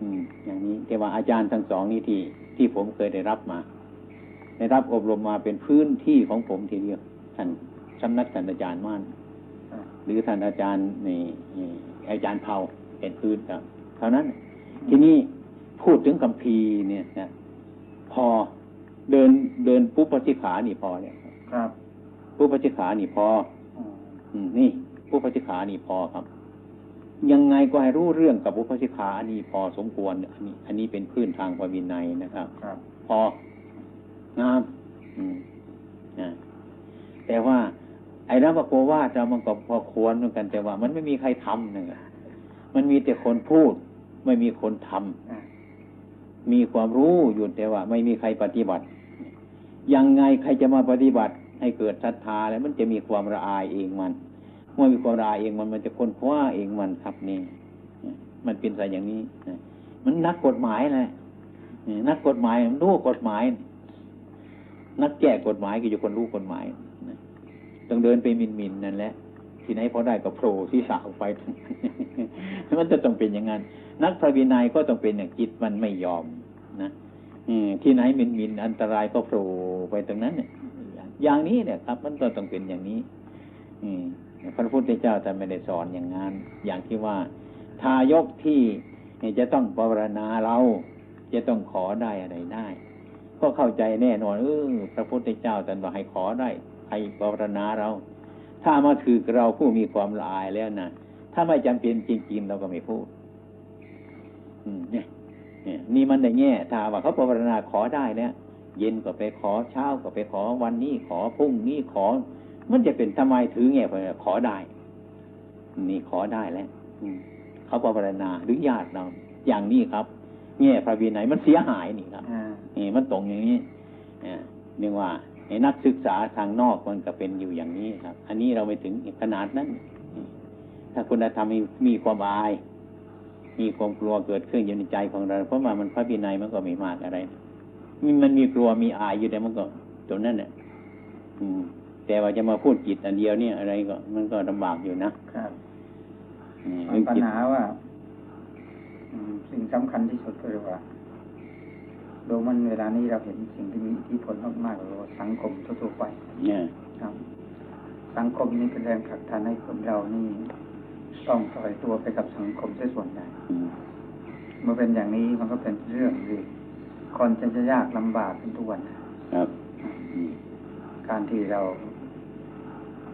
อืม อย่างนี้แต่ว่าอาจารย์ทั้งสองนี่ที่ที่ผมเคยได้รับมา ได้รับอบรมมาเป็นพื้นที่ของผมทีเดียวท่านสำนักท่านอาจารย์ม่านหรือท่านอาจารย์นี่นี่อาจารย์เผาเป็นพื้นครับเท่านั้น ทีนี้พูดถึงคำพีร์เนี่ยนะพอเดินเดินปุ๊บปฏิขานี่พอเนี่ย ครับปุ๊บปฏิขานี่พออ๋ออืมนี่ปุ๊บปฏิขานี่พอครับ ยังไงก็ให้รู้เรื่องกับปุ๊บปฏิขาอันนี้พอสมควร อันนี้ อันนี้เป็นพื้นทางพระวินัยนะครับครับพองามอืมนะแต่ว่า ไอ้รับโกวาจะมันก็พอควรเหมือนกันแต่ว่า มันไม่มีใครทำหนึ่งอะมันมีแต่คนพูด ไม่มีคนทำอ่ามีความรู้อยู่แต่ว่า ไม่มีใครปฏิบัติ ยังไงใครจะมาปฏิบัติ ให้เกิดศรัทธาแล้วมันจะมีความละอายเองมัน เมื่อมีความละอายเองมันมันจะค้นคว้าเองมันครับนี่มันเป็นสายอย่างนี้มันนักกฎหมายแหละนักกฎหมายรู้กฎหมาย นักแก้กฎหมายก็อยู่คนรู้กฎหมายต้องเดินไปมินมินนั่นแหละที่ไหนพอได้ก็โผล่ที่สาออกไปมันจะต้องเป็นอย่างนั้น นักพระวินัยก็ต้องเป็นอย่างจิตมันไม่ยอมนะอืที่ไหนมินมินอันตรายก็โผล่ไปตรงนั้นเนี่ยอย่างนี้เนี่ยครับ มันก็ต้องเป็นอย่างนี้ อืม พระพุทธเจ้าท่านไม่ได้สอนอย่างนั้น อย่างที่ว่า ทายกที่จะต้องภาวนาเรา จะต้องขอได้อะไรได้ ก็เข้าใจแน่นอนเออพระพุทธเจ้าท่านบอกให้ขอได้ให้ภาวนาเรา ถ้ามาถือเราผู้มีความละอายแล้วนะถ้าไม่จำเป็นจริงๆเราก็ไม่พูดเนี่ยเนี่ยนี่มันได้แง่ถ้าว่าเขาภาวนาขอได้เนี่ยเย็นก็ไปขอเช้าก็ไปขอวันนี้ขอพรุ่งนี้ขอ มันจะเป็นทำไมถือแง่ไปขอได้นี่ขอได้แล้วอืมเขาภาวนาหรือญาติเราอย่างนี้ครับ แง่พระวินัยมันเสียหายนี่ครับอ่านี่มันตรงอย่างนี้อ่าเรียกว่าไอ้นักศึกษาทางนอกมันก็เป็นอยู่อย่างนี้ครับ อันนี้เราไม่ถึงขนาดนั้นอืมถ้าคุณธรรมมีมีความอาย มีความกลัวเกิดขึ้นอยู่ในใจของเรา เพราะว่ามันพระวินัยมันก็ไม่มากอะไรมีมันมีกลัวมีอายอยู่แต่มันก็ตรงนั้นแหละอืม แต่ว่าจะมาพูดจิตอันเดียวเนี่ยอะไรก็มันก็ลำบากอยู่นะครับอืมมัเรื่นองปัญจิตหาว่าอืมสิ่งสำคัญที่สุดก็คือว่าโดยมันเวลานี้เราเห็นสิ่งที่มีอิทธิพลมากๆเลยว่าสังคมทั่วๆไปเนี่ยครับ สังคมนี่เป็นแรงผลักดันให้คนเรานี่ต้องปล่อยตัวไปกับสังคมเสียส่วนใหญ่อืมเมื่อเป็นอย่างนี้มันก็เป็นเรื่องที่คนจะจะยากลำบากขึ้นทุกวันครับอืมการที่เรา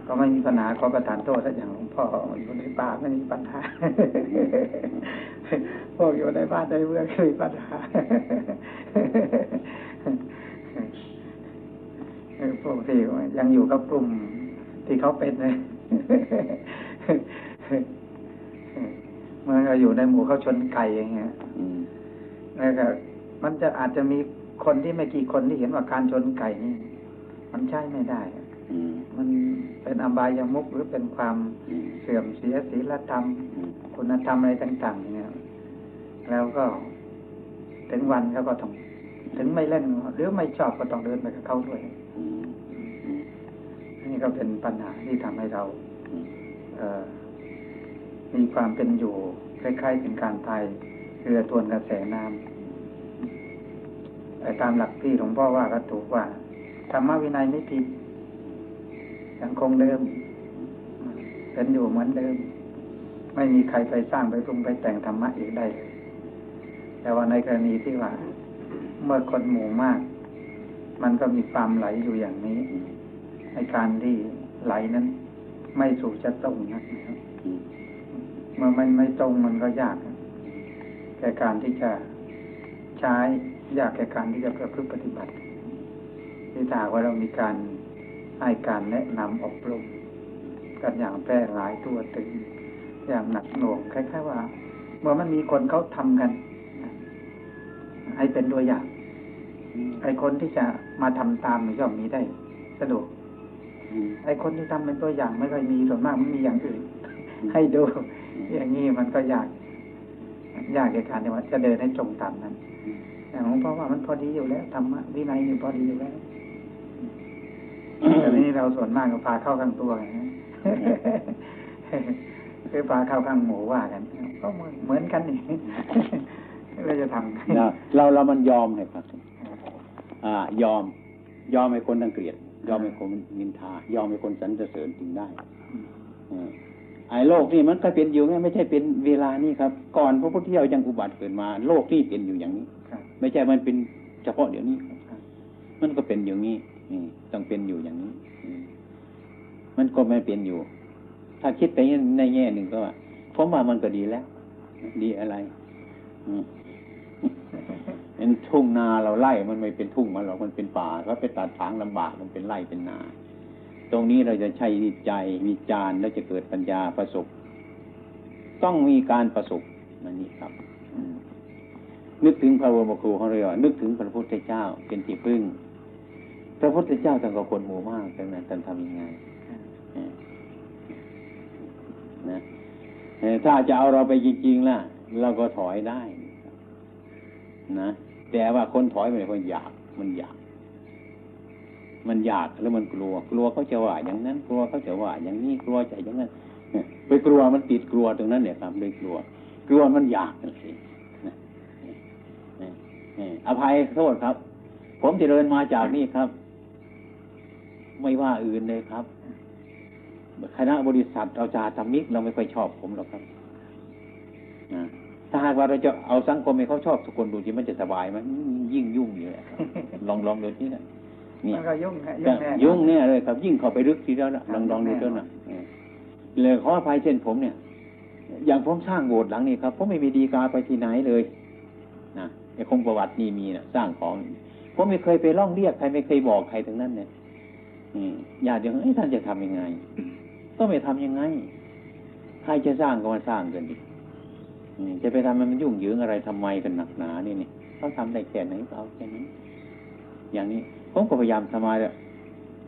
ก็ไม่มีปัญหาขอประทานโทษถ้าอย่างหลวงพ่ออยู่ในป่าไม่มีปัญหาพวกอยู่ในบ้านในเมืองไม่มีปัญหาเออพวกที่ยังอยู่กับกลุ่มที่เขาเป็นเลยเมื่อเราอยู่ในหมู่เขาชนไก่อย่างเงี้ยอืมแล้วก็มันจะอาจจะมีคนที่ไม่กี่คนที่เห็นว่าการชนไก่นี่ มันใช่ไม่ได้ มมันเป็นอบายามุกหรือเป็นความอืมเสื่อมเสียศีลธรรมอืมคุณธรรมอะไรต่างๆอย่างเงี้ยแล้วก็ถึงวันเขาก็ต้องถึงไม่เล่นหรือไม่ชอบก็ต้องเดินไปกับเขาด้วยอืมอืมนี่ก็เป็นปัญหาที่ทำให้เราอืมเอ่อมีความเป็นอยู่คล้ายๆเป็นการพายเรือทวนกระแสน้ำไอ้ตามหลักที่หลวงพ่อว่าก็ถูกว่าธรรมวินัยไม่ผิด ยังคงเดิมเป็นอยู่เหมือนเดิม ไม่มีใครไปสร้างไปปรุงไปแต่งธรรมะอีกได้แต่ว่าในกรณีที่ว่า เมื่อคนหมู่มาก มันก็มีความไหลอยู่อย่างนี้ในการที่ไหลนั้น ไม่สู่จะตรงนะครับเมื่อมันไม่ตรงมันก็ยากแก่การที่จะใช้ยากแก่การที่จะประพฤติปฏิบัติที่ถ้าว่าเรามีการ ให้การแนะนำอบรมกันอย่างแพร่หลายตัวถึง อย่างหนักหน่วงคล้ายๆว่าเมื่อมันมีคนเขาทำกันให้เป็นตัวอย่างไอ้คนที่จะมาทำตามมันย่อมมีได้สะดวกอืมไอ้คนที่ทำเป็นตัวอย่างไม่ค่อยมีส่วนมากมันมีอย่างอื่น ให้ดู อย่างนี้มันก็ยาก ยากในการที่ว่าจะเดินให้ตรงตามนั้นแต่หลวงพ่อว่ามันพอดีอยู่แล้วธรรมะวินัยอยู่พอดีอยู่แล้วแต่ นี้เราส่วนมากก็พาเข้าข้างตัวไงคือพาเข้าข้างหมูว่ากันก็เหมือนกันนี่เราจะทำเราเราเรามันยอมให้ครับอ่ายอม ยอมให้คนรังเกียจยอมให้คนนินทา ยอมให้คนสรรเสริญจึงได้อืมไอ้โลกนี่มันก็เป็นอยู่ไงไม่ใช่เป็นเวลานี้ครับ ก่อนพระพุทธเจ้ายังอุบัติเกิดมา โลกนี่เป็นอยู่อย่างนี้ครับไม่ใช่มันเป็นเฉพาะเดี๋ยวนี้ครับครับมันก็เป็นอย่างนี้อืมต้องเป็นอยู่อย่างนี้อื มันก็ไม่เป็นอยู่ ถ้าคิดไปในแง่หนึ่งก็ว่าผมว่ามันก็ดีแล้ว ดีอะไรเป็นทุ่งนาเราไล่มันไม่เป็นทุ่งมันหรอกมันเป็นป่าก็ไปตัดถางลำบากมันเป็นไร่เป็นนา ตรงนี้เราจะใช้วิจัยวิจารณ์แล้วจะเกิดปัญญาประสบ ต้องมีการประสบนั่นนี่ครับนึกถึงพระบรมครูของเรานึกถึงพระพุทธเจ้าเป็นที่พึ่ง พระพุทธเจ้าท่านก็คนหมู่มากดังนั้นท่านทำยังไง นะถ้าจะเอาเราไปจริงๆล่ะ เราก็ถอยได้นะแต่ว่าคนถอยไปคนอยากมันอยาก มันอยากแล้วมันกลัว กลัวเขาจะว่าอย่างนั้น กลัวเขาจะว่า อย่างนี้กลัวจะอย่างนั้นไปกลัวมันติดกลัวตรงนั้นเนี่ยครับเลยกลัว กลัวมันอยากนั่นสินะนี่นี่อภัยโทษครับ ผมจะเดินมาจากนี่ครับ ไม่ว่าอื่นเลยครับ คณะบริษัทเอาจาธรรมิกเราไม่ค่อยชอบผมหรอกครับนะถ้าหากว่าเราจะเอาสังคมให้เขาชอบทุกคนดูที่มันจะสบายไหมยิ่งยุ่งอยู่แหละครับลองลองดูที่นะเนี่ยมันก็ยุ่งฮะจะแน่ยุ่งเนี่ยเลยครับ ยิ่งเข้าไปลึกทีเดียวนะลองลองดูเถอะนะเออเลยขออภัยเช่นผมเนี่ย อย่างผมสร้างโบสถ์หลังนี้ครับผมไม่มีดีกาไปที่ไหนเลยนะไอ้คงประวัตินี่มีนะสร้างของผมไม่เคยไปร้องเรียกใครไม่เคยบอกใครทั้งนั้นเนี่ยอืมญาติโยมเอ้ยท่านจะทำยังไง ก็ไม่ทำยังไง ใครจะสร้างก็มาสร้างกันดิอืมจะไปทำให้มันยุ่งเหยิงอะไรทำไมกันหนักหนานี่นี่เขาทำได้แค่ไหนก็เอาแค่นี้อย่างนี้ผมก็พยายามทำมาแล้ว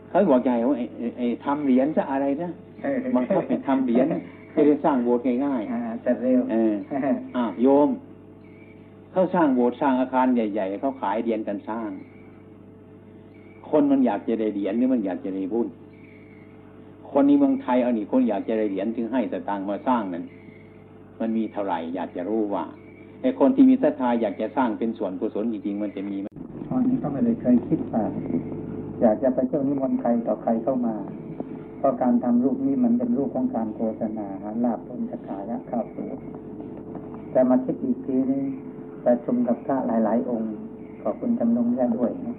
เขาบอกใหญ่ว่าไอ้ไอ้ไอ้ทำเหรียญจะอะไรนะเออบังคับให้ทำเหรียญให้ได้สร้างโบสถ์ง่ายอ่าจะเร็วๆเอออะโยมเขาสร้างโบสถ์สร้างอาคารใหญ่ๆเขาขายเหรียญกันสร้าง คนมันอยากจะได้เหรียญหรือมันอยากจะได้บุญ คนในเมืองไทยเอานี่คนอยากจะได้เหรียญถึงให้สตางค์มาสร้างนั้น มันมีเท่าไหร่อยากจะรู้ว่าไอ้คนที่มีศรัทธาอยากจะสร้างเป็นส่วนกุศลจริงๆมันจะมีไหมตอนนี้ก็ไม่ได้เคยคิดว่าอยากจะไปเที่ยวนิมนต์ใครต่อใครเข้ามาเพราะการทำรูปนี้มันเป็นรูปของการโฆษณาหาลาบผลสกายะข้าวสูแต่มาคิดอีกทีนึงประชุมกับพระหลาย ๆ องค์ขอบคุณจำนงแค่ด้วยนะ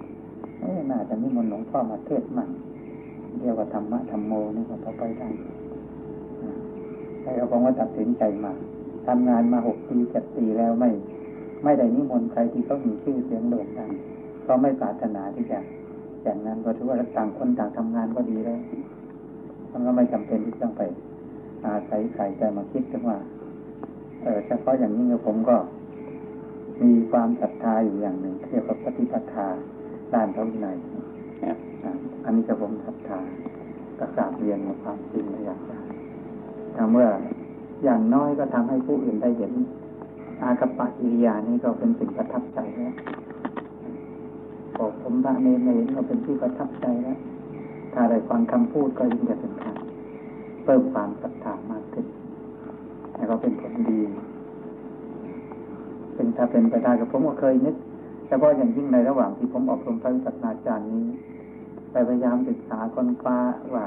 เอ้ยน่าจะนิมนต์หลวงพ่อมาเทศน์มั่ง เรียกว่าธรรมะธรรมโมนี่ก็พอไปได้ใช่เราผมก็ตัดสินใจมาทำงานมาหกปีเจ็ดปีแล้วไม่ ไม่ได้นิมนต์ใครที่เขามีชื่อเสียงโด่งดังก็ไม่ปรารถนาที่จะอย่างนั้นก็ถือว่าต่างคนต่างทำงานก็ดีแล้วมันก็ไม่จำเป็นที่ต้องไป อาศัยใครจมาคิดถึงว่าเออเฉพาะอย่างนี้ผมก็ มีความศรัทธาอยู่อย่างหนึ่งเรียกว่าปฏิปทาด้านพระวินัยครับ อันนี้จะผมศรัทธาก็กราบเรียนในความจริงอย่างได้ถ้าเมื่ออย่างน้อยก็ทำให้ผู้อื่นได้เห็น อากัปปะกิริยานี้ก็เป็นสิ่งประทับใจแล้วบอกผมพระเนรเห็นก็เป็นที่ประทับใจแล้วถ้าได้ฟังคำพูดก็ยิ่งจะเป็นการเพิ่มความศรัทธามากขึ้นแล้วก็เป็นผลดี เป็นถ้าเป็นไปได้กับผมก็เคยนึกเฉพาอย่างยิ่งในระหว่างที่ผมอบรมพระวิปัสสนาจารย์นี้ ไปพยายามศึกษาค้นคว้าว่า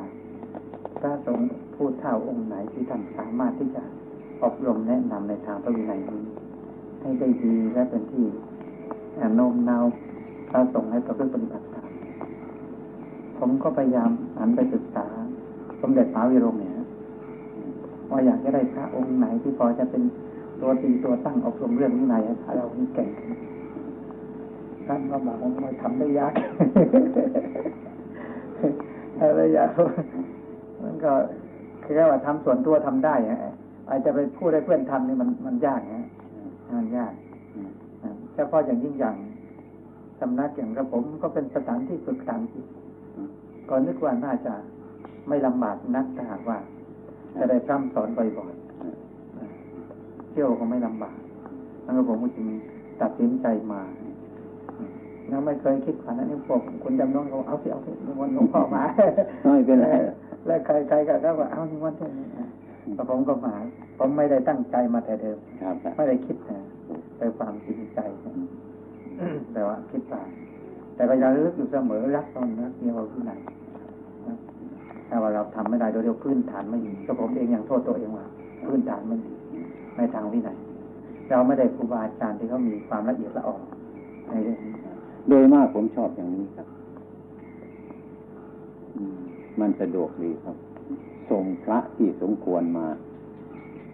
พระสงฆ์ผู้เท่าองค์ไหนที่ท่านสามารถที่จะอบรมแนะนำในทางพระวินัยนี้ให้ได้ดีและเป็นที่โน้มน้าวพระสงฆ์ให้ประพฤติปฏิบัติตามผมก็พยายามหันไปศึกษา สมเด็จพระวิโรมเนี่ยว่าอยากจะได้พระองค์ไหนที่พอจะเป็นตัวตีตัวตั้งอบรมเรื่องวินัยเรานี่เก่งท่านก็บอกว่าทำได้ยาก ทำได้ยากมันก็คือแค่ว่าทำส่วนตัวทำได้ฮะอาจจะไปพูดให้เพื่อนทำนี่มันมันยากฮะมันยากเฉพาะอย่างยิ่งอย่างสำนักอย่างกระผมก็เป็นสถานที่ฝึกสานจิตก็นึกว่าน่าจะไม่ลำบากนักถ้าหากว่า จะได้พร่ำสอนบ่อยๆเที่ยวก็ไม่ลำบากแล้วก็ผมก็จึงตัดสินใจมา แล้วไม่เคยคิดฝันนั้นนี่พวกคุณจำน้องเขาเอาสิเอาสินิมนต์หลวงพ่อมาไม่เป็นไรแล้วใครใครก็ก็ว่าเอานิมนต์เถอะแต่ผมก็มาผมไม่ได้ตั้งใจมาแต่เดิมไม่ได้คิดนะแต่ความจริงใจแต่ว่าคิดว่าแต่พยายามลึกอยู่เสมอรักตอนรักเดียวที่ไหนถ้าว่าเราทำไม่ได้โดยเดียวพื้นฐานไม่ดีก็ผมเองยังโทษตัวเองว่าพื้นฐานไม่ดีในทางวินัยเราไม่ได้ครูบาอาจารย์ที่เขามีความละเอียดละออในเรื่องนี้ โดยมากผมชอบอย่างนี้ครับ มันสะดวกดีครับ ส่งพระที่สมควรมา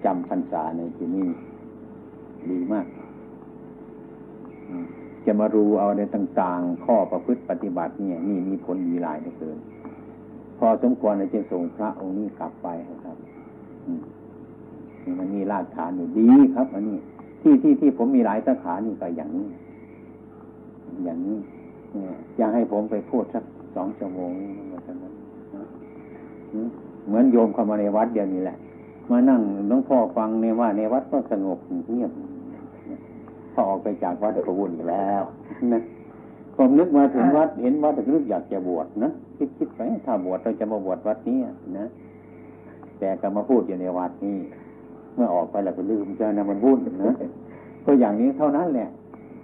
จำพรรษาในที่นี้ดีมากจะมารู้เอาในต่างๆ ข้อประพฤติปฏิบัติเนี่ยนี่มีผลดีหลายเหลือเกิน พอสมควรเราจะส่งพระองค์นี้กลับไปครับมันมีรากฐานอยู่ดีครับ อันนี้ที่ที่ที่ผมมีหลายสาขานี่ก็อย่างนี้ อย่างนี้เนี่ยอยากให้ผมไปพูดสักสองชั่วโมงนี่มันจะนั้นเหมือนโยมเข้ามาในวัดเดียวนี้แหละ มานั่งหลวงพ่อฟังในว่าในวัดก็สงบเงียบพอออกไปจากวัดก็วุ่นแล้วนะผมนึกมาถึงวัดเห็นวัดก็นึกอยากจะบวชนะคิดคิดไปถ้าบวชเราจะมาบวชวัดนี้นะแต่ก็มาพูดอยู่ในวัดนี้ เมื่อออกไปแล้วก็ลืมเจ้านะมันวุ่นนะก็อย่างนี้เท่านั้นแหละ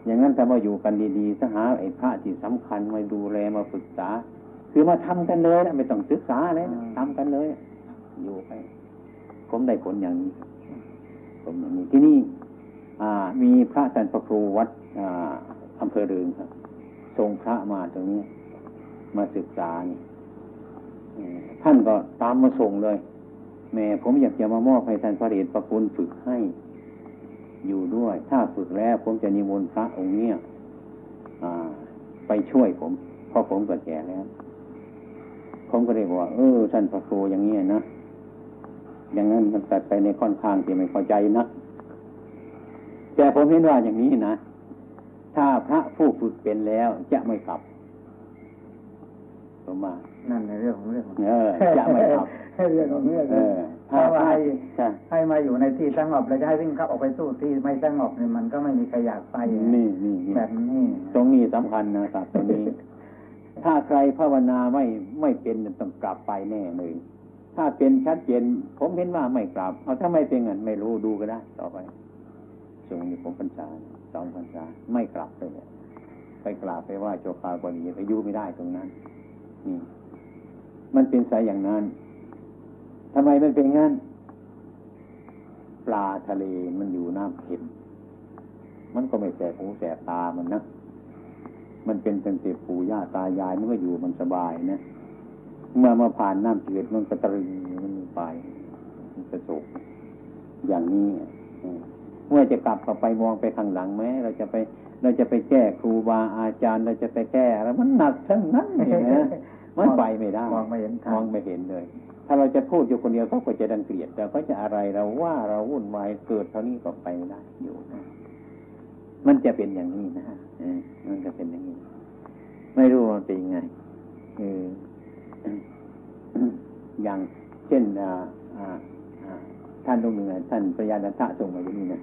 อย่างนั้นแต่มาอยู่กันดีๆสหาไอ้พระที่สำคัญมาดูแลมาปรึกษา คือมาทำกันเลยนะไม่ต้องศึกษาเลยนะทำกันเลย อยู่ไปผมได้ผลอย่างนี้ผมอย่างนี้ที่นี่อ่ามีพระจันทร์ประครูวัดอ่าอำเภอเรืองครับส่งพระมาตรงนี้ มาศึกษานี่เอ่อท่านก็ตามมาส่งเลย แม่ผมอยากจะมามอบให้ท่านพระเดชประคุณฝึกให้ อยู่ด้วย ถ้าฝึกแล้วผมจะนิมนต์พระองค์เนี้ยอ่าไปช่วยผมเพราะผมก็แก่แล้ว ผมก็เลยบอกว่าเออท่านพระครูอย่างนี้นะอย่างนั้นมันตัดไปในค่อนข้างที่ไม่เข้าใจนะแต่ผมเห็นว่าอย่างนี้นะถ้าพระผู้ฝึกเป็นแล้วจะไม่กลับผมว่านั่นในเรื่องของเรื่องเออจะไม่กลับ เรื่องของเรื่องเออถ้าว่าให้ใช่ให้มาอยู่ในที่สงบแล้วจะให้วิ่งเข้าออกไปสู้ที่ไม่สงบเนี่ยมันก็ไม่มีใครอยากไปนี่นี่นี่แบบนี้ตรงนี้สำคัญนะครับตรงนี้ ถ้าใครภาวนาไม่ไม่เป็นต้องกลับไปแน่เลยถ้าเป็นชัดเจนผมเห็นว่าไม่กลับ เอาถ้าไม่เป็นเงินไม่รู้ดูก็ได้ต่อไปช่วงนี้ผมพรรษาสองพรรษาไม่กลับเลยเนี่ยไปกราบไปไหว่าโจคาบดีไปอยู่ไม่ได้ตรงนั้นนี่มันเป็นสายอย่างนั้น ทำไมมันเป็นงั้น ปลาทะเลมันอยู่น้ำเค็ม มันก็ไม่แสบหูแสบตามันนะ มันเป็นตั้งแต่ปู่ย่าตายายมันก็อยู่มันสบายนะ เมื่อมาผ่านน้ำจืดมันก็ตรึงมันไปมันกระสุกอย่างนี้เออเมื่อจะกลับกลับไปมองไปข้างหลังไหมเราจะไปเราจะไปแก้ครูบาอาจารย์เราจะไปแก้อะไรมันหนักทั้งนั้นเลยนะมันไปไม่ได้มองไม่เห็นทางมองไม่เห็นเลย ถ้าเราจะพูดอยู่คนเดียวเขาก็จะดังเกลียดแต่เขาจะอะไรเราว่าเราวุ่นวายเกิดเท่านี้ก็ไปไม่ได้อยู่มันจะเป็นอย่างนี้นะมันจะเป็นอย่างนี้ ไม่รู้มันเป็นยังไงเอออย่างเช่นอ่าอ่าท่านตรงหนึ่งท่านพระยานันทะส่งมาอยู่นี่นะ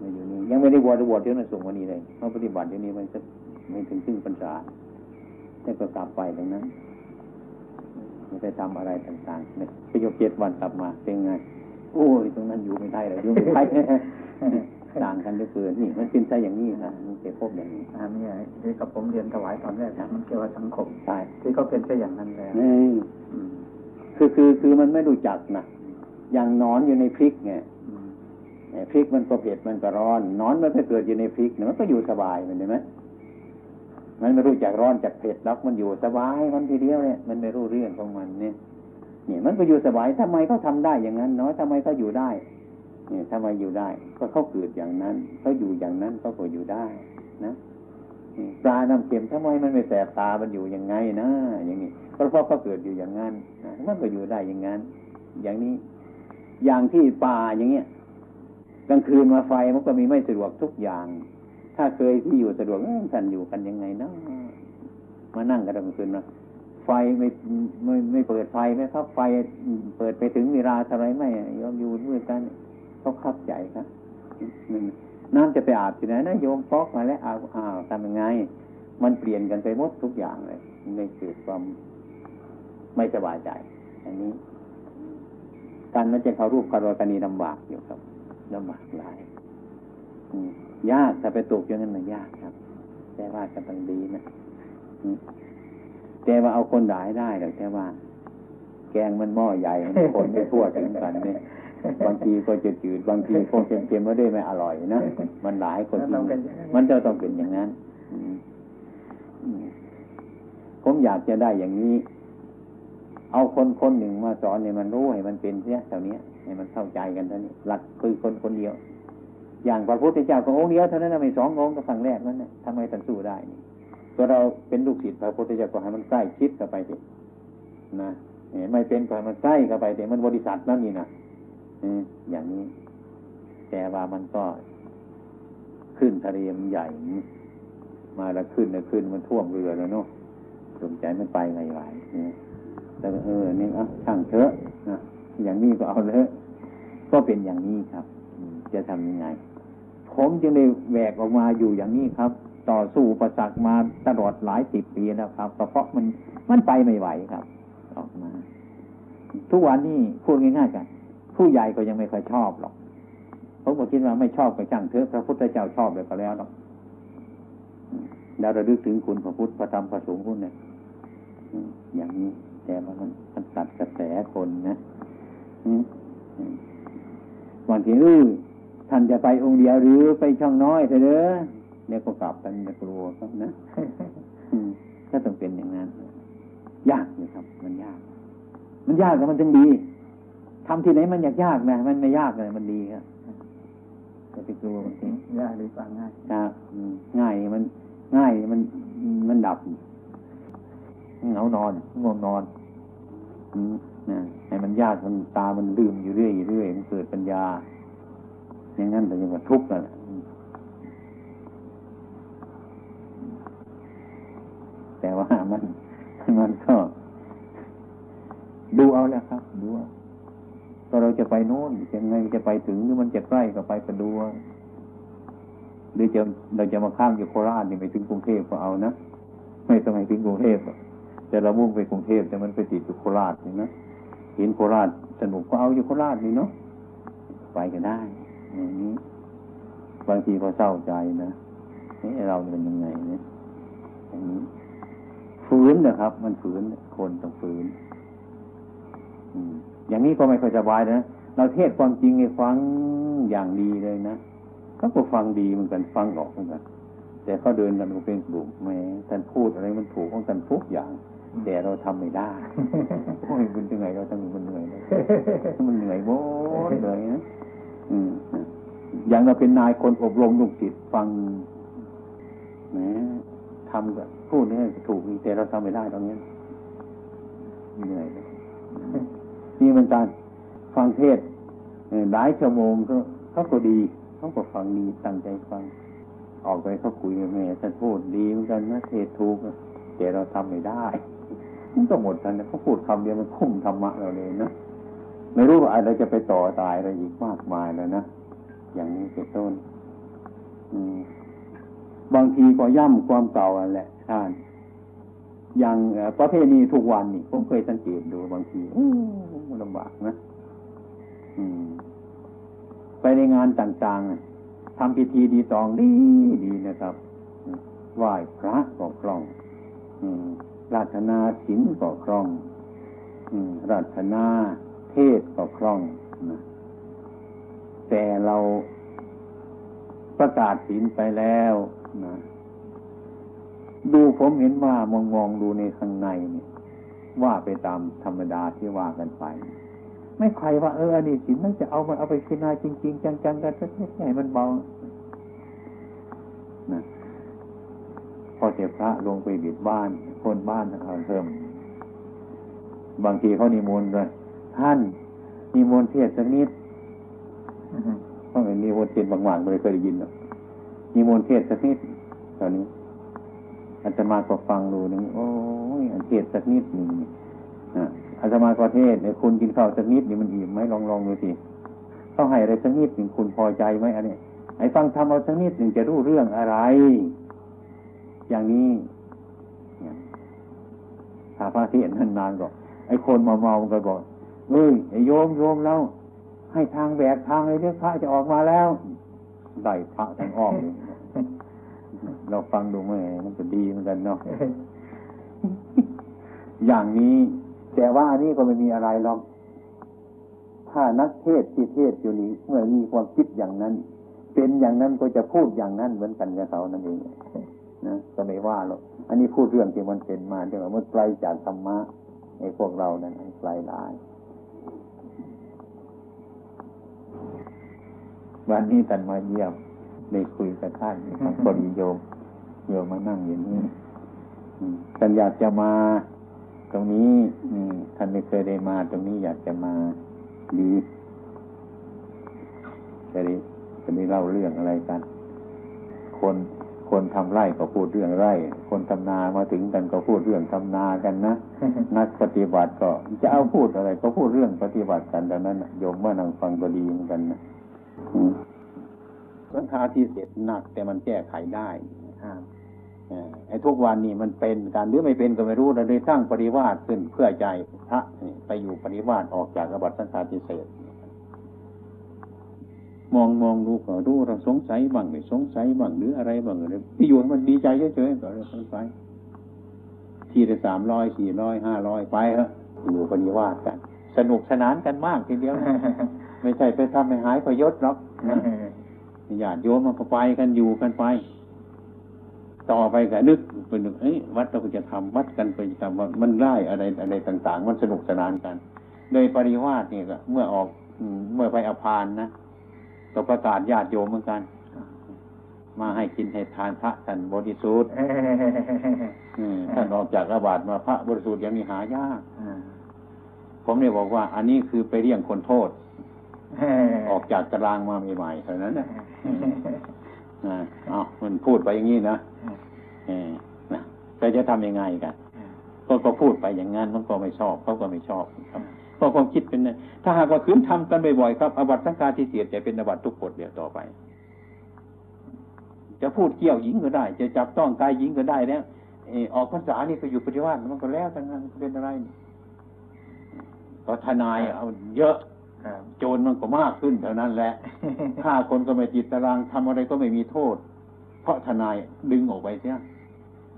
มาอยู่นี่ยังไม่ได้บวชบวชเดี๋ยวนั้นส่งมานี่เลยเพราะปฏิบัติเดี๋ยวนี้มันจะไม่ถึงครึ่งพรรษาแต่ก็กลับไปตรงนั้น ไม่ไปทำอะไรต่างๆเนี่ยไปโยกเจ็ดวันกลับมาเป็นไงโอ้ยตรงนั้นอยู่ไม่ได้เลยอยู่ไม่ได้ต่างกันเหลือเกินนี่มันเป็นใจอย่างนี้นะมันเป็นพบอย่างนี้อันนี้ที่กับผมเรียนถวายตอนแรกนะมันเกี่ยวกับสังคมใช่ที่เขาเป็นแค่อย่างนั้นแล้วนี่อืมคือคือคือมันไม่รู้จักนะอย่างหนอนอยู่ในพริกไงอืมไอ้พริกมันก็เผ็ดมันก็ร้อนหนอนมันไปเกิดอยู่ในพริกเนี่ยมันก็อยู่สบายมันเห็นไหม มันไม่รู้จักร้อนจากเผ็ดแล้วมันอยู่สบายมันทีเดียวเนี่ยมันไม่รู้เรื่องของมันเนี่ยเนี่ยมันก็อยู่สบายทำไมเขาทำได้อย่างนั้นเนาะทำไมเขาอยู่ได้ เนี่ยทำไมอยู่ได้ ก็เขาเกิดอย่างนั้นเขาอยู่อย่างนั้นเขาก็อยู่ได้นะปลาน้ำเค็มทำไมมันไม่แสบตา มันอยู่ยังไงนะ อย่างนี้ก็เพราะเขาเกิดอยู่อย่างนั้นมันก็อยู่ได้อย่างนั้น อย่างนี้ อย่างที่ป่าอย่างเงี้ยกลางคืนมาไฟมันก็มีไม่สะดวกทุกอย่าง ถ้าเคยที่อยู่สะดวกเอ้ยท่านอยู่กันยังไงเนาะมานั่งกันกลางคืนนะไฟไม่ไม่ไม่เปิดไฟไหมครับ ไฟเปิดไปถึงเวลาเท่าไรไหมยอมอยู่มืดกันเขาคับใจครับน้ำจะไปอาบที่ไหนนะโยมฟอกมาแล้วอาบอ้าวทำยังไง มันเปลี่ยนกันไปหมดทุกอย่างเลยในเกิดความไม่สบายใจ อันนี้ การมันจะเขารูปคารวกนีลำบากอยู่ครับลำบากหลาย อืม ยากถ้าไปตกอย่างนั้นมันยากครับ แต่ว่าก็ต้องดีนะอืมแต่ว่าเอาคนด่ายได้หรอกแต่ว่า แกงมันหม้อใหญ่มันคนไม่ทั่วถึงกันเนี่ยบางทีก็จะจืดบางทีคงเค็มๆไม่ได้ไม่อร่อยนะมันหลายคนกินมันจะต้องเป็นอย่างนั้นอืมอืมผมอยากจะได้อย่างนี้ เอาคนคนหนึ่งมาสอนเนี่ยมันรู้ให้มันเป็นเสียเท่านี้ให้มันเข้าใจกันเท่านี้หลักคือคนคนเดียว อย่างพระพุทธเจ้าก็องค์เดียวเท่านั้นไม่สององค์ก็ฝั่งแรกนั่นนะทำไมท่านสู้ได้นี่ตัวเราเป็นลูกศิษย์พระพุทธเจ้าก็ให้มันใกล้ชิดเข้าไปสินะไม่เป็นก็ให้มันใกล้เข้าไปสิมันบริษัทนั่นนี่นะอย่างนี้ แต่ว่ามันก็ขึ้นทะเลมันใหญ่มาแล้วขึ้นแล้วขึ้นมันท่วมเรือแล้วเนาะสนใจไม่ไปไงไหวเนี่ยแต่เออนี่อะช่างเถอะนะอย่างนี้ก็เอาเลยก็เป็นอย่างนี้ครับ จะทำยังไง ผมจึงได้แหวกออกมาอยู่อย่างนี้ครับ ต่อสู้ประสักมาตลอดหลายสิบปีแล้วครับเพราะมันมันไปไม่ไหวครับ ออกมา ทุกวันนี้พูดง่ายๆกัน ผู้ใหญ่ก็ยังไม่ค่อยชอบหรอกผมก็คิดว่าไม่ชอบก็ช่างเถอะพระพุทธเจ้าชอบเลยก็แล้วหรอกแล้วระลึกถึงคุณพระพุทธพระธรรมพระสงฆ์คุณเนี่ยอย่างนี้แต่ว่ามันมันตัดกระแสคนนะบางทีเออ ท่านจะไปองค์เดียวหรือไปช่องน้อยเถอะเด้อเนี่ยก็กลับกันจะกลัวครับนะอืมก็ต้องเป็นอย่างนั้น ยากอยู่ครับ มันยาก มันยากแต่มันจึงดีทำที่ไหนมันยากยากนะมันไม่ยากเลยมันดีครับจะไปกลัวมันทียากดีกว่าง่ายครับอืมง่ายมันง่ายมันมันดับเหงานอนง่วงนอนอืมนะให้มันยากมันตามันลืมอยู่เรื่อยอยู่เรื่อยมันเกิดปัญญา อย่างนั้นแต่ยังว่าทุกข์นั่นแหละแต่ว่ามันมันก็ดูเอาแล้วครับ ดูเอาก็เราจะไปโน่นยังไงจะไปถึงหรือมันจะใกล้ก็ไปก็ดูเอาหรือจะเราจะมาข้ามอยู่โคราชนี่ไปถึงกรุงเทพก็เอานะไม่ต้องให้ถึงกรุงเทพแต่เรามุ่งไปกรุงเทพแต่มันไปติดอยู่โคราชนี่นะเห็นโคราชสนุกก็เอาอยู่โคราชนี่เนาะไปกันได้ อย่างนี้ บางทีก็เศร้าใจนะนี่เราเป็นยังไงเนี่ยอย่างนี้ฝืนนะครับ มันฝืนคนต้องฝืนอืมอย่างนี้ก็ไม่ค่อยสบายนะเราเทศความจริงให้ฟังอย่างดีเลยนะเขาก็ฟังดีเหมือนกันฟังออกเหมือนกัน แต่เขาเดินกันเป็นกลุ่มแหม้ท่านพูดอะไรมันถูกของท่านทุกอย่างแต่เราทำไม่ได้โอ้ยมันเหนื่อยเราต้องมันเหนื่อยเลยมันเหนื่อยโว้ยเหนื่อยนะอืมนะ อย่างเราเป็นนายคนอบรมลูกศิษย์ฟังแหมทำก็พูดเนี่ยถูกแต่เราทำไม่ได้ตรงนี้เหนื่อยนี่มันการฟังเทศหลายชั่วโมงก็เขาก็ดีเขาก็ฟังดีตั้งใจฟัง ออกไปเขาคุยกับแม่ท่านพูดดีเหมือนกันนะเทศถูกแต่เราทำไม่ได้มันก็หมดกันนะเขาพูดคำเดียวมันคุ้มธรรมะเราเลยนะไม่รู้ว่าอะไรจะไปต่อตายอะไรอีกมากมายแล้วนะ อย่างนี้เป็นต้นบางทีก็ย่ำความเก่าอันแหละท่านอย่างประเพณีทุกวันนี่ผมเคยสังเกตดูบางทีลำบากนะไปในงานต่างๆทำพิธีดีตองดีดีนะครับไหว้พระก็คล่องราธนาศีลก็คล่องราธนาเทศก็คล่องนะ แต่เราประกาศศีลไปแล้วนะดูผมเห็นว่ามองมองดูในข้างในเนี่ย ว่าไปตามธรรมดาที่ว่ากันไป ไม่ใครว่า เอออันนี้ศีลมันจะเอามันเอาไปพิจารณาจริง ๆ จังๆกันไม่ใช่มันเบานะพอเสียพระลงไปบิดบ้าน คนบ้านเขาเริ่มบางทีเขานิมนต์เลยท่านนิมนต์เทศน์สักนิด เพราะไอ้นิมนเทศน์บางๆไม่เคยได้ยินหรอกนิมนเทศสักนิดตอนนี้อาตมาก็ฟังดูนึงโอ้ยอันเทศสักนิดหนึ่งอาตมาก็เทศเนี่ยคุณกินข้าวสักนิดนี่มันอิ่มไหมลองลองดูสิต้องให้อะไรสักนิดหนึ่งคุณพอใจไหมอันนี้ไอ้ฟังทำเอาสักนิดหนึ่งจะรู้เรื่องอะไร อย่างนี้ถ้าพระเทศน์นานๆก็ไอ้คนมาเมาๆก็บอกเฮ้ยไอ้โยมโยมแล้ว ให้ทางแบกทางเลยเรื่องพระจะออกมาแล้วได้พระทางอ้อมเราฟังดูไหมมันก็ดีเหมือนกันเนาะอย่างนี้ แต่ว่าอันนี้ก็ไม่มีอะไรหรอกถ้านักเทศที่เทศอยู่นี้เมื่อมีความคิดอย่างนั้น เป็นอย่างนั้นก็จะพูดอย่างนั้นเหมือนกันกับเขานั่นเองนะก็ไม่ว่าหรอกอันนี้พูดเรื่องที่มันเป็นมาเดี๋ยวามันไกลจากธรรมะไอ้พวกเรานั้นไกลหลาย วันนี้ท่านมาเยี่ยมได้คุยกับท่านนะครับพอดีโยมโยมมานั่งอย่างนี้อืมท่านอยากจะมา ตรงนี้อืมท่านไม่เคยได้มา ตรงนี้อยากจะมาดีจะได้จะได้เล่าเรื่องอะไรกัน คนคนทำไร่ก็พูดเรื่องไร่ คนทำนามาถึงกันก็พูดเรื่องทำนากันนะ นักปฏิบัติก็จะเอาพูดอะไร ก็พูดเรื่องปฏิบัติกันดังนั้นน่ะโยมว่านั่งฟังก็ดีเหมือนกันนะอืม ปัญหาที่เสร็จหนัก แต่มันแก้ไขได้ไอ้ทุกวันนี้มันเป็นการหรือไม่เป็นก็ไม่รู้เราเลยตั้างปริวาสขึ้นเพื่อใจพระไปอยู่ปริวาสออกจากอบัติสังฆาทิเศษมองมองดูก็ดูเราสงสัยบ้างไม่สงสัยบ้างหรืออะไรบ้างอะไรที่อยู่มันดีใจเฉยๆก็เลยสงสัยทีละสามร้อยสี่ร้อยห้าร้อยไปฮะอยู่ปฏิวาสกัน สนุกสนานกันมากทีเดียว ไม่ใช่ไปทำให้หายประยศหรอกนะญาติโยมมันก็ไปกันอยู่กันไป ต่อไปก็นึกไปนึกเอ้ยวัดเราจะทำวัดกันไปทำว่ามันได้อะไรอะไรต่าง ๆ มันสนุกสนานกันโดยปริวาสเนี่ยก็เมื่อออกอืมเมื่อไปอภานนะก็ประกาศญาติโยมเหมือนกัน มาให้กินให้ทานพระท่านบริสุทธิ์อืมท่านออกจากระบาดมาพระบริสุทธิ์ยังมีหายากผมเนี่ยบอกว่า อันนี้คือไปเรียงคนโทษ ออกจากตารางมาใหม่ๆเท่านั้นนะอ่าเอามันพูดไปอย่างนี้นะเออนะแต่จะทำยังไงกันก็ก็พูดไปอย่างนั้นมันก็ไม่ชอบเขาก็ไม่ชอบครับก็ความคิดเป็นนะถ้าหากว่าคืนทำกันบ่อยๆครับอบัตสังฆาทิเสียจะเป็นอบัตทุกกฎเดียวต่อไป จะพูดเกี่ยวหญิงก็ได้ จะจับต้องกายหญิงก็ได้แล้วเออออกภาษานี่ก็อยู่ปฏิวัติมันก็แล้วกันนั้นเป็นอะไรนี่ก็ทนายเอาเยอะ โจรมันก็มากขึ้นเท่านั้นแหละฆ่าคนก็ไม่จิตตารางทำอะไรก็ไม่มีโทษ เพราะทนายดึงออกไปเสีย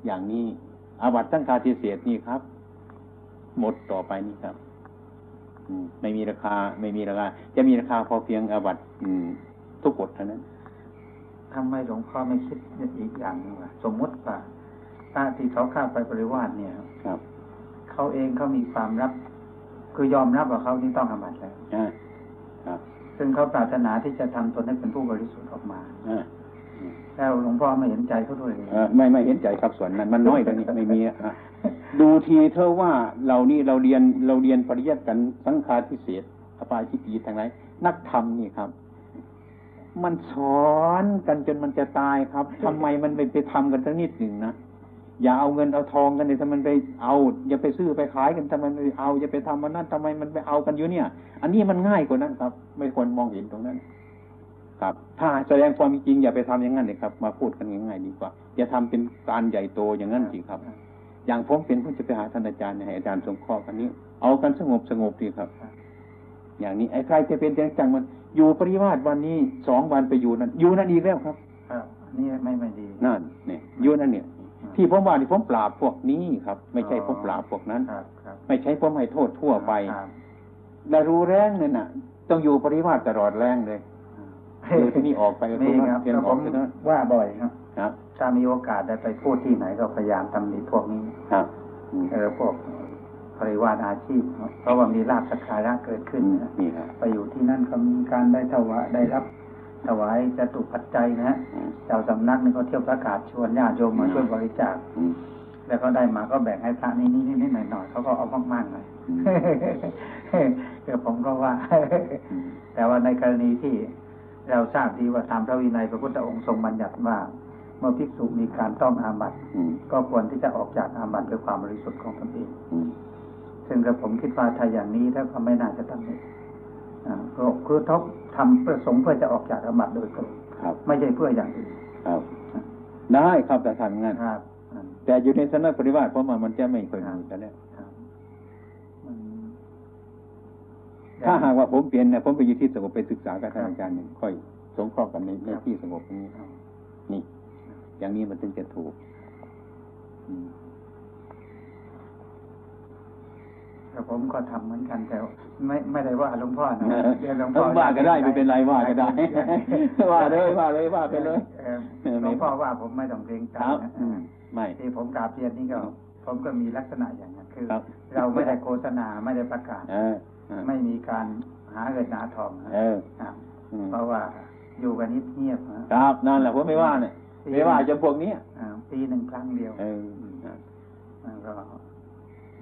อย่างนี้อาบัตตั้งคาทิเศษนี่ครับ หมดต่อไปนี่ครับอืมไม่มีราคา ไม่มีราคา จะมีราคาพอเพียงอาบัตอืมทุกกฎเท่านั้นทำไมหลวงพ่อไม่คิดอีกอย่างหนึงว่าสมมุติว่าพระที่เขาเข้าไปบริวารเนี่ย ครับ เขาเองเขามีความรับ คือยอมรับว่าเขานี่ต้องอาบัติแล้วอ่าครับซึ่งเขาปรารถนาที่จะทำตนให้เป็นผู้บริสุทธิ์ออกมาอ่าแล้วหลวงพ่อไม่เห็นใจเขาด้วยเลยเอ่อไม่ไม่เห็นใจครับส่วนนั้น มันน้อยตรงนี้ไม่มีอะดูทีเธอว่าเรานี่เราเรียนเราเรียนปริยัติกันสังฆาทิเศษอปาชิตีทางไหนนักธรรมนี่ครับ มันสอนกันจนมันจะตายครับทำไมมันไม่ไปทำกันสักนิดหนึ่งนะ อย่าเอาเงินเอาทองกันเลยถ้ามันไปเอาอย่าไปซื้อไปขายกันทำไมมันไปเอาอย่าไปทำมันนั่นทำไมมันไปเอากันอยู่เนี่ย อันนี้มันง่ายกว่านั้นครับ ไม่ควรมองเห็นตรงนั้น ครับ ถ้าแสดงความจริงอย่าไปทำอย่างนั้นเลยครับ มาพูดกันง่ายๆดีกว่าอย่าทำเป็นการใหญ่โตอย่างนั้นสิครับ อย่างผมเป็นผู้จะไปหาท่านอาจารย์เนี่ยให้อาจารย์สงเคราะห์กันนี้ เอากันสงบสงบดีครับ อย่างนี้ไอ้ใครจะเป็นจังมันอยู่ปริวาสวันนี้สองวันไปอยู่นั่นอยู่นั่นอีกแล้วครับครับนี่ไม่ไม่ดีนั่นเนี่ยอยู่นั่นเนี่ย ที่ผมว่าที่ผมปราบพวกนี้ครับ ไม่ใช่ผมปราบพวกนั้นครับครับไม่ใช่ผมให้โทษทั่วไปครับแต่รู้แรงเนี่ยน่ะ ต้องอยู่ปริวาสตลอดแรงเลยอยู่ที่นี่ออกไปก็มีตรงนั้นครับเรียนแล้วอผอกมไปนั้นว่าบ่อยครับครับถ้ามีโอกาสได้ไปพูดที่ไหนก็พยายามตำหนิพวกนี้ครับอืมเออพวกปริวารอาชีพครับเพราะว่ามีลาภสักการะเกิดขึ้นนะนี่ครับไปอยู่ที่นั่นก็มีการได้ถวายได้รับ ถวายจตุปัจจัยนะฮะอืมเจ้าสำนักนี่ก็เที่ยวประกาศชวนญาติโยมมาช่วยบริจาคอืมแล้วก็ได้มาก็แบ่งให้พระนี่นี่นี่หน่อยหน่อยๆเขาก็เอามากๆหน่อยอืมเดี๋ยวผมก็ว่าอืมแต่ว่าในกรณีที่เราทราบดีว่าตามพระวินัยพระพุทธองค์ทรงบัญญัติว่าเมื่อภิกษุมีการต้องอาบัติอืมก็ควรที่จะออกจากอาบัติด้วยความบริสุทธิ์ของตนเองอืมซึ่งกระผมคิดว่าถ้าอย่างนี้ถ้าก็ไม่น่าจะทำเลยอ่าก็ คือทบทำประสงค์เพื่อจะออกจากอาบัติโดยตรงครับไม่ใช่เพื่ออย่างอื่นครับ ได้ครับแต่ทำงานครับอ่าแต่อยู่ในสำนักปฏิวัติเพราะว่ามันจะไม่เคยมีกันแล้วครับมันถ้าหากว่าผมเปลี่ยนเนี่ยผมไปอยู่ที่สงบไปศึกษากับท่านอาจารย์เนี่ยค่อย สงเคราะห์กันในในที่สงบนี้นี่ อย่างนี้มันถึงจะถูก อืมแต่ผมก็ทำเหมือนกันแต่ไม่ไม่ได้ว่าหลวงพ่อนะเดี๋ยวหลวงพ่อว่าก็ได้ไม่เป็นไรว่าก็ได้ว่าเลยว่าเลยว่าไปเลยออหลวงพ่อว่าผมไม่ต้องเกรงใจครับนะอืมไม่ที่ผมกราบเรียนนี่ก็ ผมก็มีลักษณะอย่างนั้นคือครับเราไม่ได้โฆษณาไม่ได้ประกาศเออเออไม่มีการหาเงินหาทองนะเออครับอืมเพราะว่าอยู่กันนิดเงียบนะครับนั่นแหละผมไม่ว่าเนี่ยไม่ว่าจะพวกเนี้ยอ่าปีหนึ่งครั้งเดียวเออแล้วก็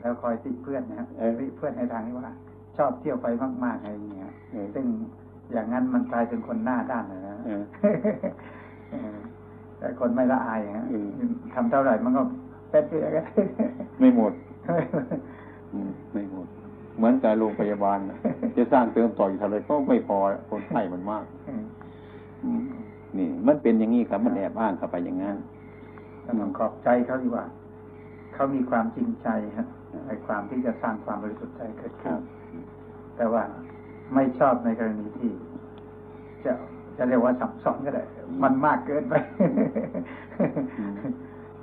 แล้วคอยติเพื่อนนะฮะเออติเพื่อนในทางที่ว่า ชอบเที่ยวไปมากๆอะไรอย่างเงี้ยเออซึ่งอย่างนั้นมันกลายเป็นคนหน้าด้านเลยนะเออเออแต่คนไม่ละอายฮะอืมทำเท่าไหร่มันก็เป็นไปกันไม่หมดอืมไม่หมด เหมือนกับโรงพยาบาลน่ะจะสร้างเติมต่ออีกเท่าไรก็ไม่พอคนไข้มันมากอืมนี่ มันเป็นอย่างนี้ครับ มันแอบอ้างเข้าไปอย่างนั้นแล้วต้องขอบใจเขาดีกว่า เขามีความจริงใจฮะ ในความที่จะสร้างความบริสุทธิ์ใจเกิดคขึ้รันบแต่ว่าไม่ชอบในกรณีที่ จะจะเรียกว่าสับสนก็ได้ มันมากเกินไป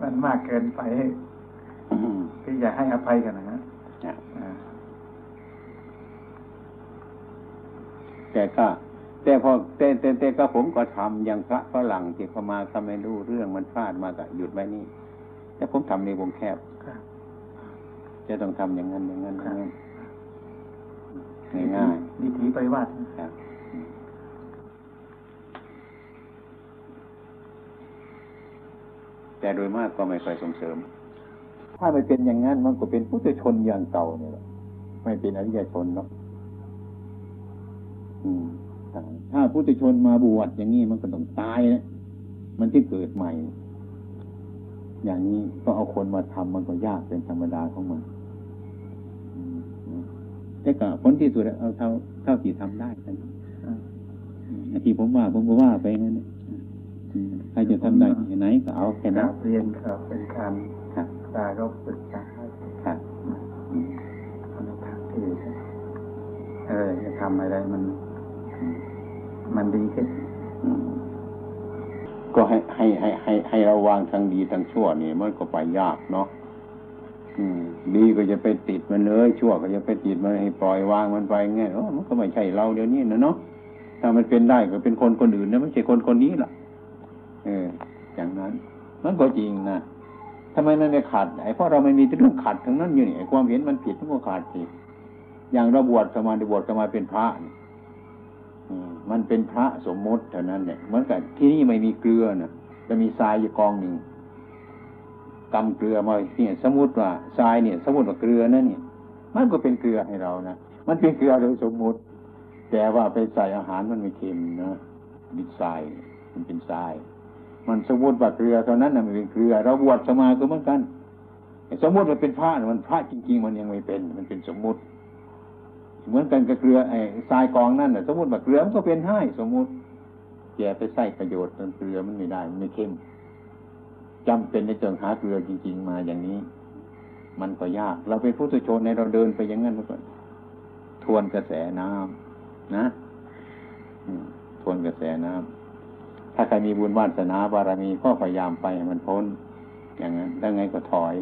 มันมากเกินไปอืมที่จะให้อภัยกันนะฮะครับอ่าแต่ก็แต่พอแต่แต่แต่ก็ผมก็ทำอย่างพระฝรั่งที่เขามาก็ไม่รู้เรื่องมันพลาดมาก็หยุดไว้นี่แต่ผมทำในวงแคบครับ จะต้องทำอย่างนั้นอย่างนั้นอย่างนั้นง่ายวิถีปริวัติๆครับอืมแต่โดยมากก็ไม่ค่อยส่งเสริม ถ้าไม่เป็นอย่างนั้นมันก็เป็นผู้ชนอย่างเก่าเนี่ยแหละไม่เป็นอริยชนหรอกอืมถ้าพุทธชนมาบวชอย่างนี้มันก็ต้องตายนะ มันที่เกิดใหม่ อย่างนี้ก็เอาคนมาทำมันก็ยากเป็นธรรมดาของมันอืมนะ แต่ก็ผลที่สุดเอาเท่าเท่าที่ทำได้กันอ่าอืมที่ผมว่าผมก็ว่าไปงั้นนะอืมใครจะทำได้ไหนก็เอาแค่กนั้รานบเรียนครับเป็นการครับตารบปรึกษาครับอืมในทางที่เออจะทำอะไรมัน มันดีขึ้นอืมก็ให้ให้ให้ให้ให้ระวังทางดีทางชั่วนี่มันก็ไปยากเนาะอืม ดีก็จะไปติดมันเลยชั่วก็จะไปติดมันให้ปล่อยวางมันไปไงโอ้มันก็ไม่ใช่เราเดี๋ยวนี้นะเนาะถ้ามันเป็นได้ก็เป็นคนคนอื่นนะไม่ใช่คนคนนี้ล่ะ เออ อย่างนั้น มันก็จริงนะทำไมมันไม่ขัดไอ้เพราะเราไม่มีเรื่องขัดทั้งนั้นอยู่นี่ไอ้ความเห็นมันผิดมันก็ขาดสิอย่างเราบวชสมาธิบวชสมาเป็นพระนี่อืมมันเป็นพระสมมติเท่านั้นเนี่ยเหมือนกับที่นี่ไม่มีเกลือนะจะมีทรายอยู่กองหนึ่ง กำเกลือมาเนี่ยสมมติว่าทรายเนี่ย สมมติว่าเกลือนั่นเนี่ย มันก็เป็นเกลือให้เรานะมันเป็นเกลือโดยสมมติ แต่ว่าไปใส่อาหารมันไม่เค็มนะดินทรายมันเป็นทราย มันสมมติว่าเกลือเท่านั้นนะมันเป็นเกลือ เราบวชสมาก็เหมือนกันสมมติว่าเป็นพระมันพระจริง ๆ มันยังไม่เป็น มันเป็นสมมุติ เหมือนกันกับเกลือไอ้ทรายกองนั่นนะสมมติว่าเกลือมันก็เป็นให้สมมุติแกไปใส่ประโยชน์จนเกลือมันไม่ได้มันไม่เข้ม จำเป็นในเจิงหาเกลือจริง ๆ มาอย่างนี้ มันก็ยาก เราเป็นผู้ตุชนในเราเดินไปอย่างนั้นมันก็ทวนกระแสน้ำนะทวนกระแสน้ำถ้าใครมีบุญวาสนาบารมีก็พยายามไปให้มันพ้น อย่างนั้นแล้วไงก็ถอย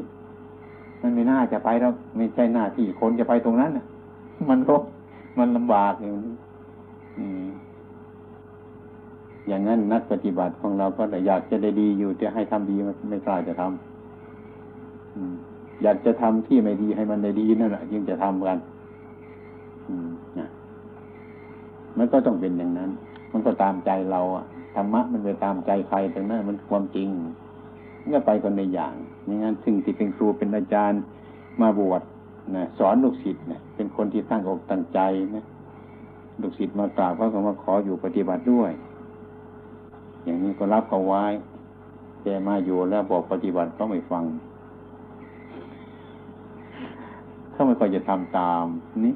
มันไม่น่าจะไปแล้วไม่ใช่หน้าที่คนจะไปตรงนั้นน่ะมันรกมันลำบากอย่างนี้ อย่างนั้นนักปฏิบัติของเราก็อยากจะได้ดีอยู่จะให้ทำดีไม่กล้าจะทำอืม อยากจะทำที่ไม่ดีให้มันได้ดีนั่นแหละจึงจะทำกัน อืมนะมันก็ต้องเป็นอย่างนั้น มันก็ตามใจเราอะธรรมะมันไปตามใจใครแต่นั้นมันความจริงมันก็ไปคนในอย่างอย่างนั้นถึงที่เป็นครูเป็นอาจารย์มาบวชนะสอนลูกศิษย์นะเป็นคนที่ตั้งอกตั้งใจนะลูกศิษย์มากราบเขาก็มาขออยู่ปฏิบัติด้วย อย่างนี้ก็รับเขาไว้ แต่มาอยู่แล้วบอกปฏิบัติก็ไม่ฟังเขาไม่ค่อยจะทำตามนี่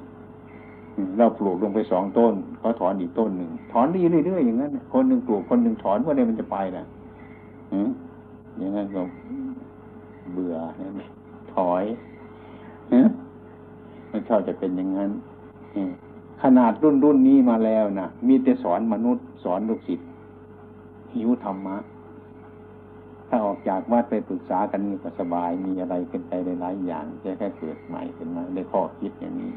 เราปลูกลงไปสองต้นเขาถอนอีกต้นหนึ่งถอนดีเรื่อยๆอย่างนั้นคนหนึ่งปลูกคนหนึ่งถอนว่าเดี๋ยมันจะไปนะอย่างนั้นก็เบื่อนะถอยฮะมันชอบจะเป็นอย่างนั้นขนาดรุ่นรุ่นนี้มาแล้วนะมีแต่สอนมนุษย์สอนลูกศิษย์ หิวธรรมะ ถ้าออกจากวัดไปปรึกษากันนี่ก็สบายมีอะไรเป็นไปหลายอย่างจะแค่เกิดใหม่ขึ้นมาได้ข้อคิดอย่างนี้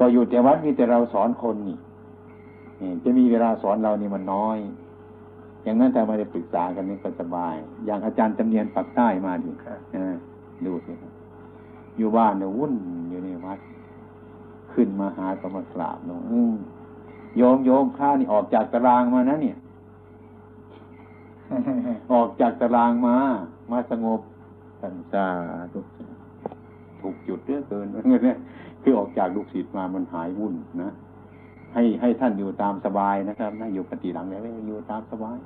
ก็อยู่แต่วัดมีแต่เราสอนคนนี่จะมีเวลาสอนเรานี่มันน้อย อย่างนั้นถ้าไม่ได้ปรึกษากันนี่ก็สบาย อย่างอาจารย์จำเนียนปักใต้มาดิครับเออดูสิอยู่บ้านเนี่ยวุ่นอยู่ในวัด ขึ้นมาหาก็มากราบเนาะโยมโยมข้านี่ออกจากตารางมานะเนี่ย ออกจากตารางมา มาสงบสันซาทุกถูกจุดเรื่อเกินเนี่ยคือออกจากลูกศิษย์มามันหายวุ่นนะให้ให้ท่านอยู่ตามสบายนะครับนะอยู่ปฏิหลังแล้วอยู่ตามสบาย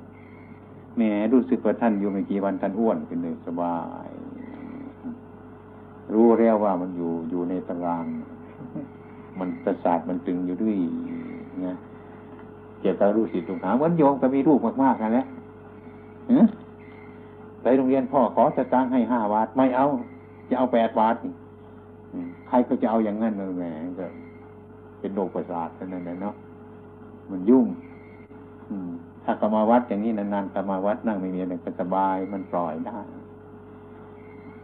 แหมรู้สึกว่าท่านอยู่ไม่กี่วันท่านอ้วนขึ้นเลยสบาย รู้แล้วว่ามันอยู่อยู่ในตาราง มันประสาทมันตึงอยู่ด้วยนะเกี่ยวกับรู้สิทธิ์ตรงหาวันโยมก็มีรูปมากๆกันแหละ ไปโรงเรียนพ่อขอสตางค์ให้ห้าบาทไม่เอา จะเอาแปดบาทใครก็จะเอาอย่างนั้นเลยแหมก็เป็นโรคประสาทนั้นแหละเนาะมันยุ่ง อืม ถ้าก็มาวัดอย่างนี้นานๆก็มาวัดนั่งไม่มีอะไรก็สบายมันปล่อยได้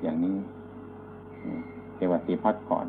อย่างนี้เทวติพักก่อน